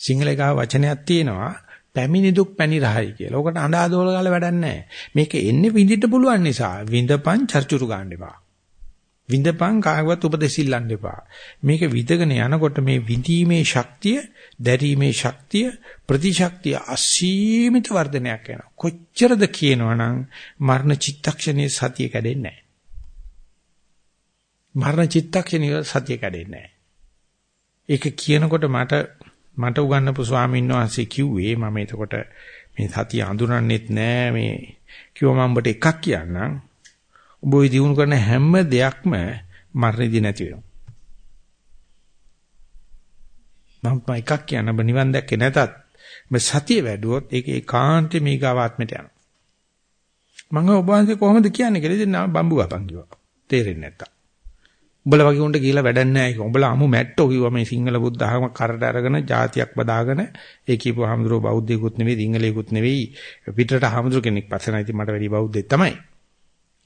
සිංහල එකා වචනයක් තියෙනවා පැමිණි දුක් පැණි රහයි කියලා. ඕකට අඬා දෝල ගාලා වැඩක් නෑ. මේක එන්නේ විඳින්න පුළුවන් නිසා විඳපන් චර්චුරු ගන්න එපා. විඳපන් කාගවත් උපදෙස් ඉල්ලන්න එපා. මේක විදගෙන යනකොට මේ විඳීමේ ශක්තිය, දැරීමේ ශක්තිය, ප්‍රතිශක්තිය අසීමිත වර්ධනයක් වෙනවා. කොච්චරද කියනවනම් මරණ චිත්තක්ෂණයේ සතිය කැඩෙන්නේ නැහැ. මරණ චිත්තක්ෂණයේ සතිය කැඩෙන්නේ නැහැ. ඒක කියනකොට මට මට උගන්වපු ස්වාමීන් වහන්සේ කිව්වේ මම එතකොට මේ සතිය අඳුරන්නෙත් නෑ මේ කිව්වා මම ඔබට එකක් කියන්නම් ඔබ ওই දිනු කරන හැම දෙයක්ම මරණදී නැති වෙනවා. මම එකක් කියන්න ඔබ නිවන් දැක්කේ නැතත් මේ සතිය වැඩුවොත් ඒක ඒකාන්තේ මේගාවාත්මයට යනවා. මම ඔබ වහන්සේ කොහොමද කියන්නේ කියලා ඉතින් බම්බු ගපන් කිව්වා. තේරෙන්නේ නැත්තම්. උඹලා වගේ උන්ට කියලා වැඩක් නැහැ ඒක. උඹලා අමු මැට්ටෝ කිව්වා මේ සිංහල බුද්ධ ධර්ම කරට අරගෙන જાතියක් බදාගෙන ඒ කියපු හාමුදුරුවෝ බෞද්ධයෙකුත් නෙවෙයි සිංහලයෙකුත් නෙවෙයි පිටරට හාමුදුරු කෙනෙක් පස්සෙන් ඉතින් මට වැඩි බෞද්ධයෙක් තමයි.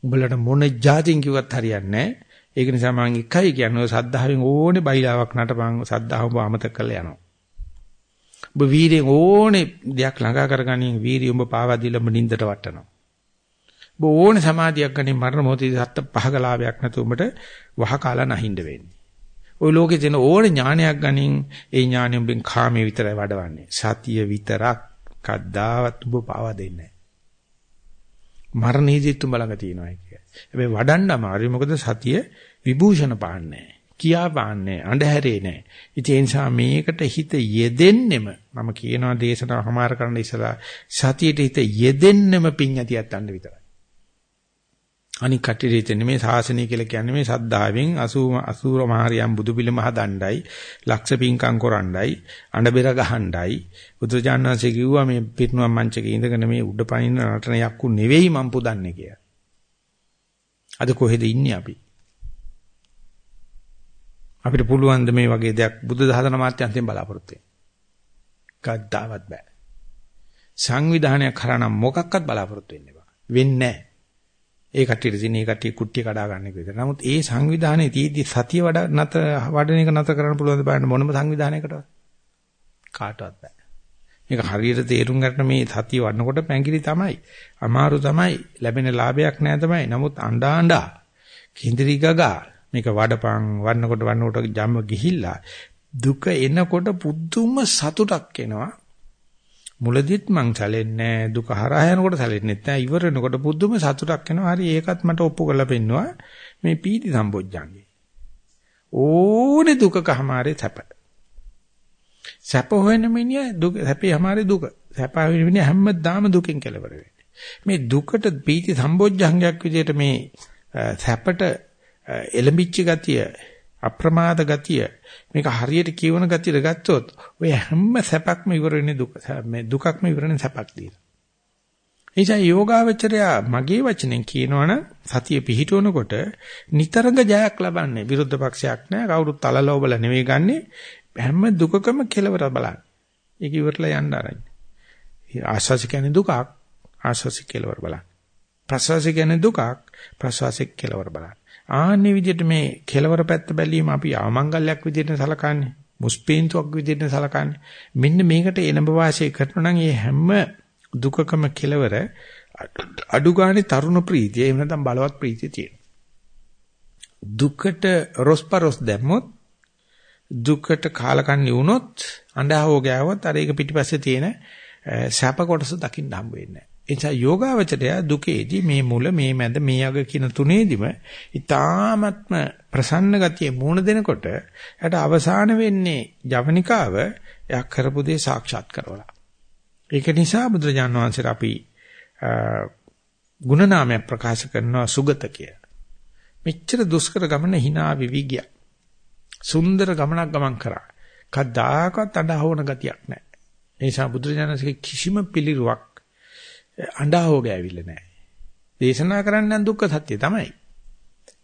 උඹලට මොන જાතින් කිව්වත් හරියන්නේ නැහැ. ඒක නිසා මම එකයි කියන්නේ ඔය සද්ධාවෙන් ඕනේ බයිලාවක් නටපන් සද්ධාව ඔබ අමතක කරලා යනවා. ඔබ වීරයෙන් ඕනේ දෙයක් ළඟා කරගනින් වීරිය ඔබ පාවා දීලා ඔබ නින්දට වටනවා. ඔබ ඕනේ සමාධියක් ගනින් මරණ මොහොතේ සත්ත පහකලාවයක් නැතුව ඔබට වහ කාලා නැහින්ද වෙන්නේ. ওই ලෝකේ තියෙන ඕනේ ඥානයක් ගනින් ඒ ඥානෙ ඔබෙන් කාමයේ විතරයි වඩවන්නේ. සතිය විතරක් කද්දාවත් ඔබ පාවා දෙන්නේ මරණයේදීත් උඹ ළඟ තියෙනවා කිය. හැබැයි වඩන්න අමාරුයි මොකද සතිය විභූෂණ පාන්නේ කියා පාන්නේ අඳුරේ නැහැ. ඉතින් ඒ නිසා මේකට හිත යෙදෙන්නෙම මම කියනවා දේශනාව හමාර කරන්න ඉස්සලා සතියට හිත යෙදෙන්නෙම පිං ඇතියත් අන්න විතරයි. අනික කටිරේ මේ ශාසනය කියලා කියන්නේ මේ සද්ධාවෙන් 80 80 මහරියම් බුදු පිළිම හදණ්ඩයි ලක්ෂ පිංකම් කරණ්ඩයි අඬබෙර ගහණ්ඩයි බුදුජානනාංශය කිව්වා මේ පිරිනුවම් මංචකේ ඉඳගෙන මේ උඩ පනින්න නටන යක්කු නෙවෙයි මම් පුදන්නේ කියලා. අද කොහෙද ඉන්නේ අපි? අපිට පුළුවන් ද මේ වගේ දෙයක් බුද්ධ ධාතන මාත්‍යන්තයෙන් බලාපොරොත්තු වෙන්න. කද්දාවත් බෑ. සංවිධානයක් කරා මොකක්වත් බලාපොරොත්තු වෙන්න එපා. වෙන්නේ නැහැ. ඒ කට්ටියට තියෙන ඒ කට්ටිය කුට්ටිය කඩා ගන්න එක විතර. නමුත් ඒ සංවිධානයේ තීදි සතිය වඩ නැත වඩන එක නැත කරන්න පුළුවන් බලන්න මොනම සංවිධානයකටවත් කාටවත් බෑ. මේක හරියට තේරුම් ගන්න මේ සතිය වඩනකොට පැංගිරි තමයි. අමාරු තමයි. ලැබෙන ලාභයක් නෑ තමයි. නමුත් අඬා අඬා කිඳිරි ගගා මේක වඩපන් වන්නකොට වන්නකොට ජම්ම ගිහිල්ලා දුක එනකොට පුදුම සතුටක් එනවා. මුලදිත් මං සැලෙන්නේ දුක හරහා යනකොට සැලෙන්නෙත් නෑ. ඉවර වෙනකොට පුදුම සතුටක් එනවා හරි ඒකත් මට ඔප්පු කරලා පෙන්නවා. මේ පීති සම්බොජ්ජංගේ. ඕනේ දුකකමාරේ සැප. සැප හොයන මිනිහ දුක සැපේ හැමාරේ දුක. සැප හොයන මිනිහ හැමදාම දුකෙන් කෙලවර මේ දුකට පීති සම්බොජ්ජංගයක් විදිහට මේ සැපට එලඹිච්ච ගතිය අප්‍රමාද ගතිය මේක හරියට කියවන ගතියට ගත්තොත් ඔය හැම සැපක්ම ඉවර වෙන්නේ දුක මේ දුකක්ම ඉවර වෙන්නේ සැපක් දීලා. එනිසා යෝගාවචරය මගේ වචනෙන් කියනවනම් සතිය පිහිටවනකොට නිතරම ජයක් ලබන්නේ විරුද්ධ පක්ෂයක් නෑ කවුරුත් තලලෝබල නෙවෙයි ගන්නෙ හැම දුකකම කෙලවර බලන්න. ඒක ඉවරලා යන්න ආරයි. ආශාස කියන්නේ දුකක් ආශාස කෙලවර බලන්න. ප්‍රසවාස කියන්නේ දුකක් ප්‍රසවාස කෙලවර බලන්න. ආන්නේ විදිහට මේ කෙලවර පැත්ත බැලීම අපි ආමංගල්‍යයක් විදිහට සලකන්නේ. මුස්පීන්තුවක් විදිහට සලකන්නේ. මෙන්න මේකට එළඹ වාසය කරනවා නම් මේ හැම දුකකම කෙලවර අඩු ගානේ තරුණ ප්‍රීතිය එහෙම නැත්නම් බලවත් ප්‍රීතිය තියෙනවා. දුකට රොස්පරොස් දැම්මොත් දුකට කාලකන්ණි වුණොත් අඬහව ගෑවොත් අර ඒක පිටිපස්සේ තියෙන සැප කොටස දකින්න හම්බ වෙන්නේ එනිසා යෝගාවචරය දුකේදී මේ මුල මේ මැද මේ අග කියන තුනේදිම ඊ타ත්ම ප්‍රසන්න ගතිය මූණ දෙනකොට එයාට අවසාන වෙන්නේ ජවනිකාව එයා කරපු දේ සාක්ෂාත් කරවලා. ඒක නිසා බුදුරජාණන් වහන්සේට අපි ගුණනාමයක් ප්‍රකාශ කරනවා සුගත කිය. මෙච්චර දුෂ්කර ගමන hina විවි ගියා. සුන්දර ගමනක් ගමන් කරා. කද්දාකත් අඬහවන ගතියක් නැහැ. ඒ නිසා බුදුරජාණන්සේ කිසිම පිළිරුවක් අඬහව ගෑවිල්ල නැහැ. දේශනා කරන්න දුක්ඛ සත්‍ය තමයි.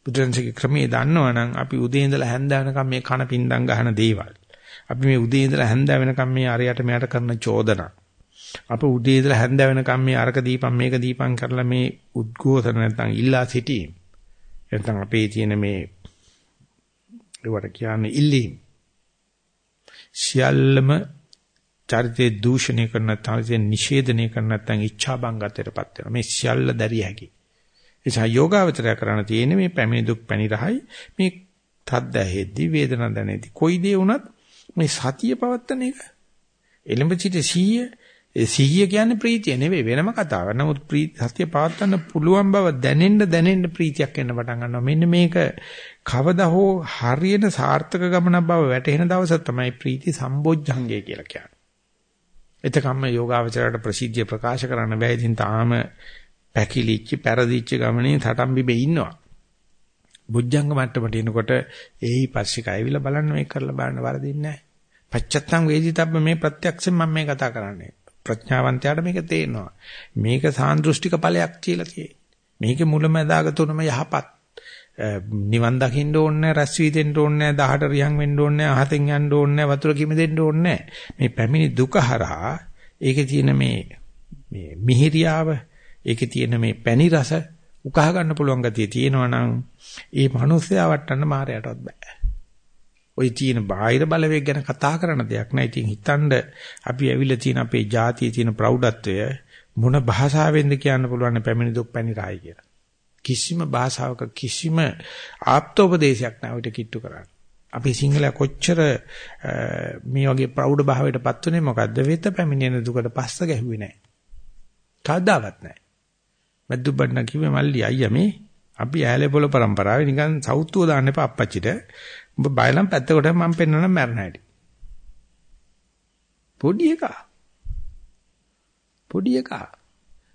බුදුරජාණන්සේ ක්‍රමයේ දන්නවනම් අපි උදේ ඉඳලා හැන්ද වෙනකම් මේ කන පින්දම් ගහන දේවල්. අපි මේ උදේ ඉඳලා හැන්ද වෙනකම් මේ අරයට මෙයට කරන චෝදනා. අප උදේ ඉඳලා හැන්ද වෙනකම් මේ අරක දීපම් මේක දීපම් කරලා මේ උද්ඝෝෂණ නැත්නම් ඉල්ලා සිටීම. නැත්නම් අපේ තියෙන මේ ඒවට කියන්නේ ඉල්ලීම්. සියල්ලම චරිතේ දූෂණය කරන නැත්නම් නිෂේධනය කරන නැත්නම් ඉච්ඡා බංගතයටපත් වෙනවා. මේ සියල්ල දැරිය හැකි. එසා යෝගාවචරය කරන්න තියෙන්නේ මේ පැමිණි දුක් පැණි රහයි මේ තද්ද ඇහෙද්දි වේදනා දැනෙද්දි කොයි දේ වුණත් මේ සතිය පවත්තන එක. එළඹ සිට 100 ඒ සිහිය කියන්නේ ප්‍රීතිය නෙවෙයි වෙනම කතාවක්. නමුත් සත්‍ය පවත්වන්න පුළුවන් බව දැනෙන්න දැනෙන්න ප්‍රීතියක් එන්න පටන් ගන්නවා. මෙන්න මේක කවදා හෝ හරියන සාර්ථක ගමනක් බව වැටහෙන දවස තමයි ප්‍රීති සම්බොජ්ජංගය කියලා කියන්නේ. එතකම්ම යෝගාවචරයට ප්‍රසිද්ධිය ප්‍රකාශ කරන්න බෑ. ඉතින් තාම පැකිලිච්ච, පෙරදිච්ච ගමනේ තටම් බිබේ ඉන්නවා. බුද්ධංග මට්ටමට එනකොට ඒයි පස්සේ කයිවිලා බලන්න මේක කරලා බලන්න වරදින්නේ නැහැ. පච්චත්තං වේදිතබ්බ මේ ප්‍රත්‍යක්ෂයෙන් මම මේ කතා කරන්නේ. ප්‍රඥාවන්තයාට මේක තේරෙනවා. මේක සාන්දෘෂ්ටික ඵලයක් කියලා තියෙන්නේ. මේකේ මුලමදාග තුනම යහපත්. නිවන් දකින්න ඕනේ නැහැ, රැස් වී දෙන්න ඕනේ නැහැ, 18 රියන් වෙන්න ඕනේ නැහැ, අහතෙන් යන්න ඕනේ නැහැ, වතුර කිම දෙන්න ඕනේ නැහැ. මේ පැමිණි දුක හරහා ඒකේ තියෙන මේ මේ මිහිරියාව, ඒකේ තියෙන මේ පැණි රස උකහා ගන්න පුළුවන් ගතිය තියෙනවා නම් ඒ මිනිස්සයා වටන්න මායයටවත් බෑ. ওই තියෙන බාහිර බලවේග ගැන කතා කරන දෙයක් නෑ. ඉතින් හිතනද අපි ඇවිල්ලා තියෙන අපේ ජාතියේ තියෙන ප්‍රෞඩත්වය මොන භාෂාවෙන්ද කියන්න පුළුවන් පැමිණි දුක් පැණි රායි කියලා. කිසිම භාෂාවක කිසිම ආප්තෝපදේශයක් නැවිට කිට්ටු කරන්නේ. අපි සිංහල කොච්චර මේ වගේ ප්‍රෞඩ භාවයට පත් වුනේ මොකද්ද වෙත පැමිණෙන දුකට පස්ස ගැහුවේ නැහැ. කවදාවත් නැහැ. මැද්දුබ්බන්න කිව්වේ මල්ලි අයියා මේ අපි ඇහැලේ පොළ પરම්පරාවේ නිකන් සෞත්ව දාන්න එපා අප්පච්චිට. ඔබ බයලම් පැත්තකට මම පෙන්වන්න මැරණ හැටි. පොඩි එකා. පොඩි එකා.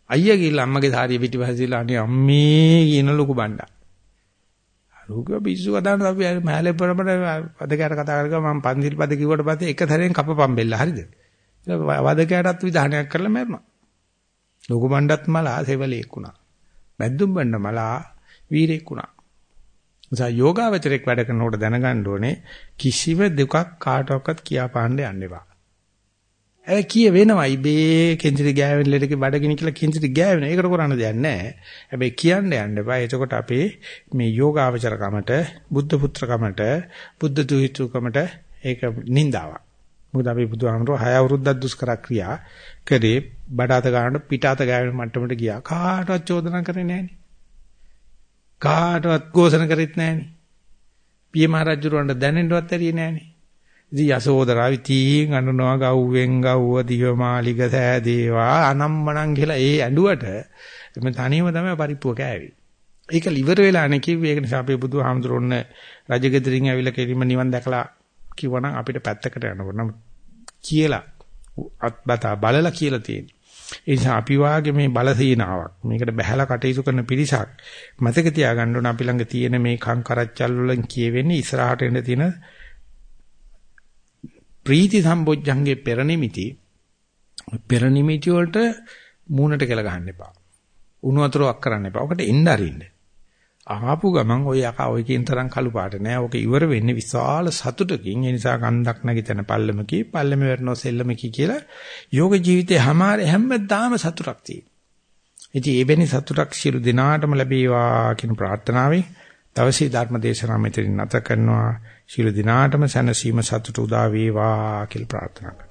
අයියා ගිහලා අම්මගේ සාරිය පිටිපස්සේලා අනේ අම්මේ කියන ලොකු බණ්ඩා. ලෝක පිස්සු කතාවට අපි මහලේ පරමර වදකයට කතා කරගම මම පන්සිල් පද කිව්වට පස්සේ එක සැරෙන් කපපම් බෙල්ල හරිද? වදකයටත් විධානයක් කරලා මැරුණා. ලොකු බණ්ඩත් මලා සෙවලෙක් වුණා. මැද්දුම් බණ්ඩ මලා වීරෙක් වුණා. නිසා යෝගාවචරයක් වැඩ කරනකොට දැනගන්න ඕනේ කිසිම දුකක් කාටවත් කියා පාන්න යන්න එපා. ඒ කිය වෙනවයි බේ කෙන්ජිරි ගෑවෙන ලෙඩක බඩගිනි කියලා කෙන්ජිරි ගෑවෙන. ඒකට කරන්න දෙයක් නැහැ. හැබැයි කියන්න යන්න එපා. එතකොට අපේ මේ යෝගාවචරකමට, බුද්ධ පුත්‍රකමට, බුද්ධ දුහිතකමට ඒක නින්දාවක්. මොකද අපි බුදුහාමරෝ හය අවුරුද්දක් දුෂ්කර ක්‍රියා කරේ බඩ අත ගන්නට පිට අත ගෑවෙන මට්ටමට ගියා. කාටවත් චෝදනා කරේ නැහනේ. කාටවත් ഘോഷණ කරෙත් නැහනේ. පිය මහ රජුරවන්ට දැනෙන්නවත් ඇරියේ නැහනේ. ඉතින් යසෝදරා විතීන් අඬනවා ගව්වෙන් ගව්ව දිවමාලික සෑදේවා අනම්මනම් කියලා ඒ ඇඬුවට එමෙ තනියම තමයි පරිප්පුව කෑවේ. ඒක liver වෙලා නේ කිව්වේ ඒක නිසා අපේ බුදුහාමුදුරොන්න රජගෙදරින් ඇවිල්ලා කෙලිම නිවන් දැකලා කිව්වනම් අපිට පැත්තකට යනකොට නම් කියලා අත්බත බලලා කියලා තියෙනවා. ඒ නිසා අපි වාගේ මේ බලසීනාවක් මේකට බහැලා කටයුතු කරන පිරිසක් මතක තියාගන්න ඕන අපි ළඟ තියෙන මේ කං කරච්චල් වලින් කියවෙන්නේ ඉස්සරහට එන්න තියෙන ප්‍රීති සම්බොජ්ජංගේ පෙරනිමිති පෙරනිමිති වලට මූණට කියලා ගහන්න එපා. උණු වතුරක් කරන්න එපා. ඔකට එන්න අරින්න. ආපු ගමන් ওই යකා ඔය කියන තරම් කළු පාට නෑ. ඕක ඉවර වෙන්නේ විශාල සතුටකින්. ඒ නිසා කන්දක් නැගිටින පල්ලමකී පල්ලම වෙරනෝ සෙල්ලමකී කියලා යෝග ජීවිතේ හැමාර හැමදාම සතුටක් තියෙනවා. ඉතින් ඒ වෙනි සතුටක් සියලු දිනාටම ලැබේවා කියන ප්‍රාර්ථනාවෙන් දවසේ ධර්ම දේශනාව මෙතනින් නැත කරනවා. සියලු දිනාටම සැනසීම සතුට උදා වේවා කියලා ප්‍රාර්ථනා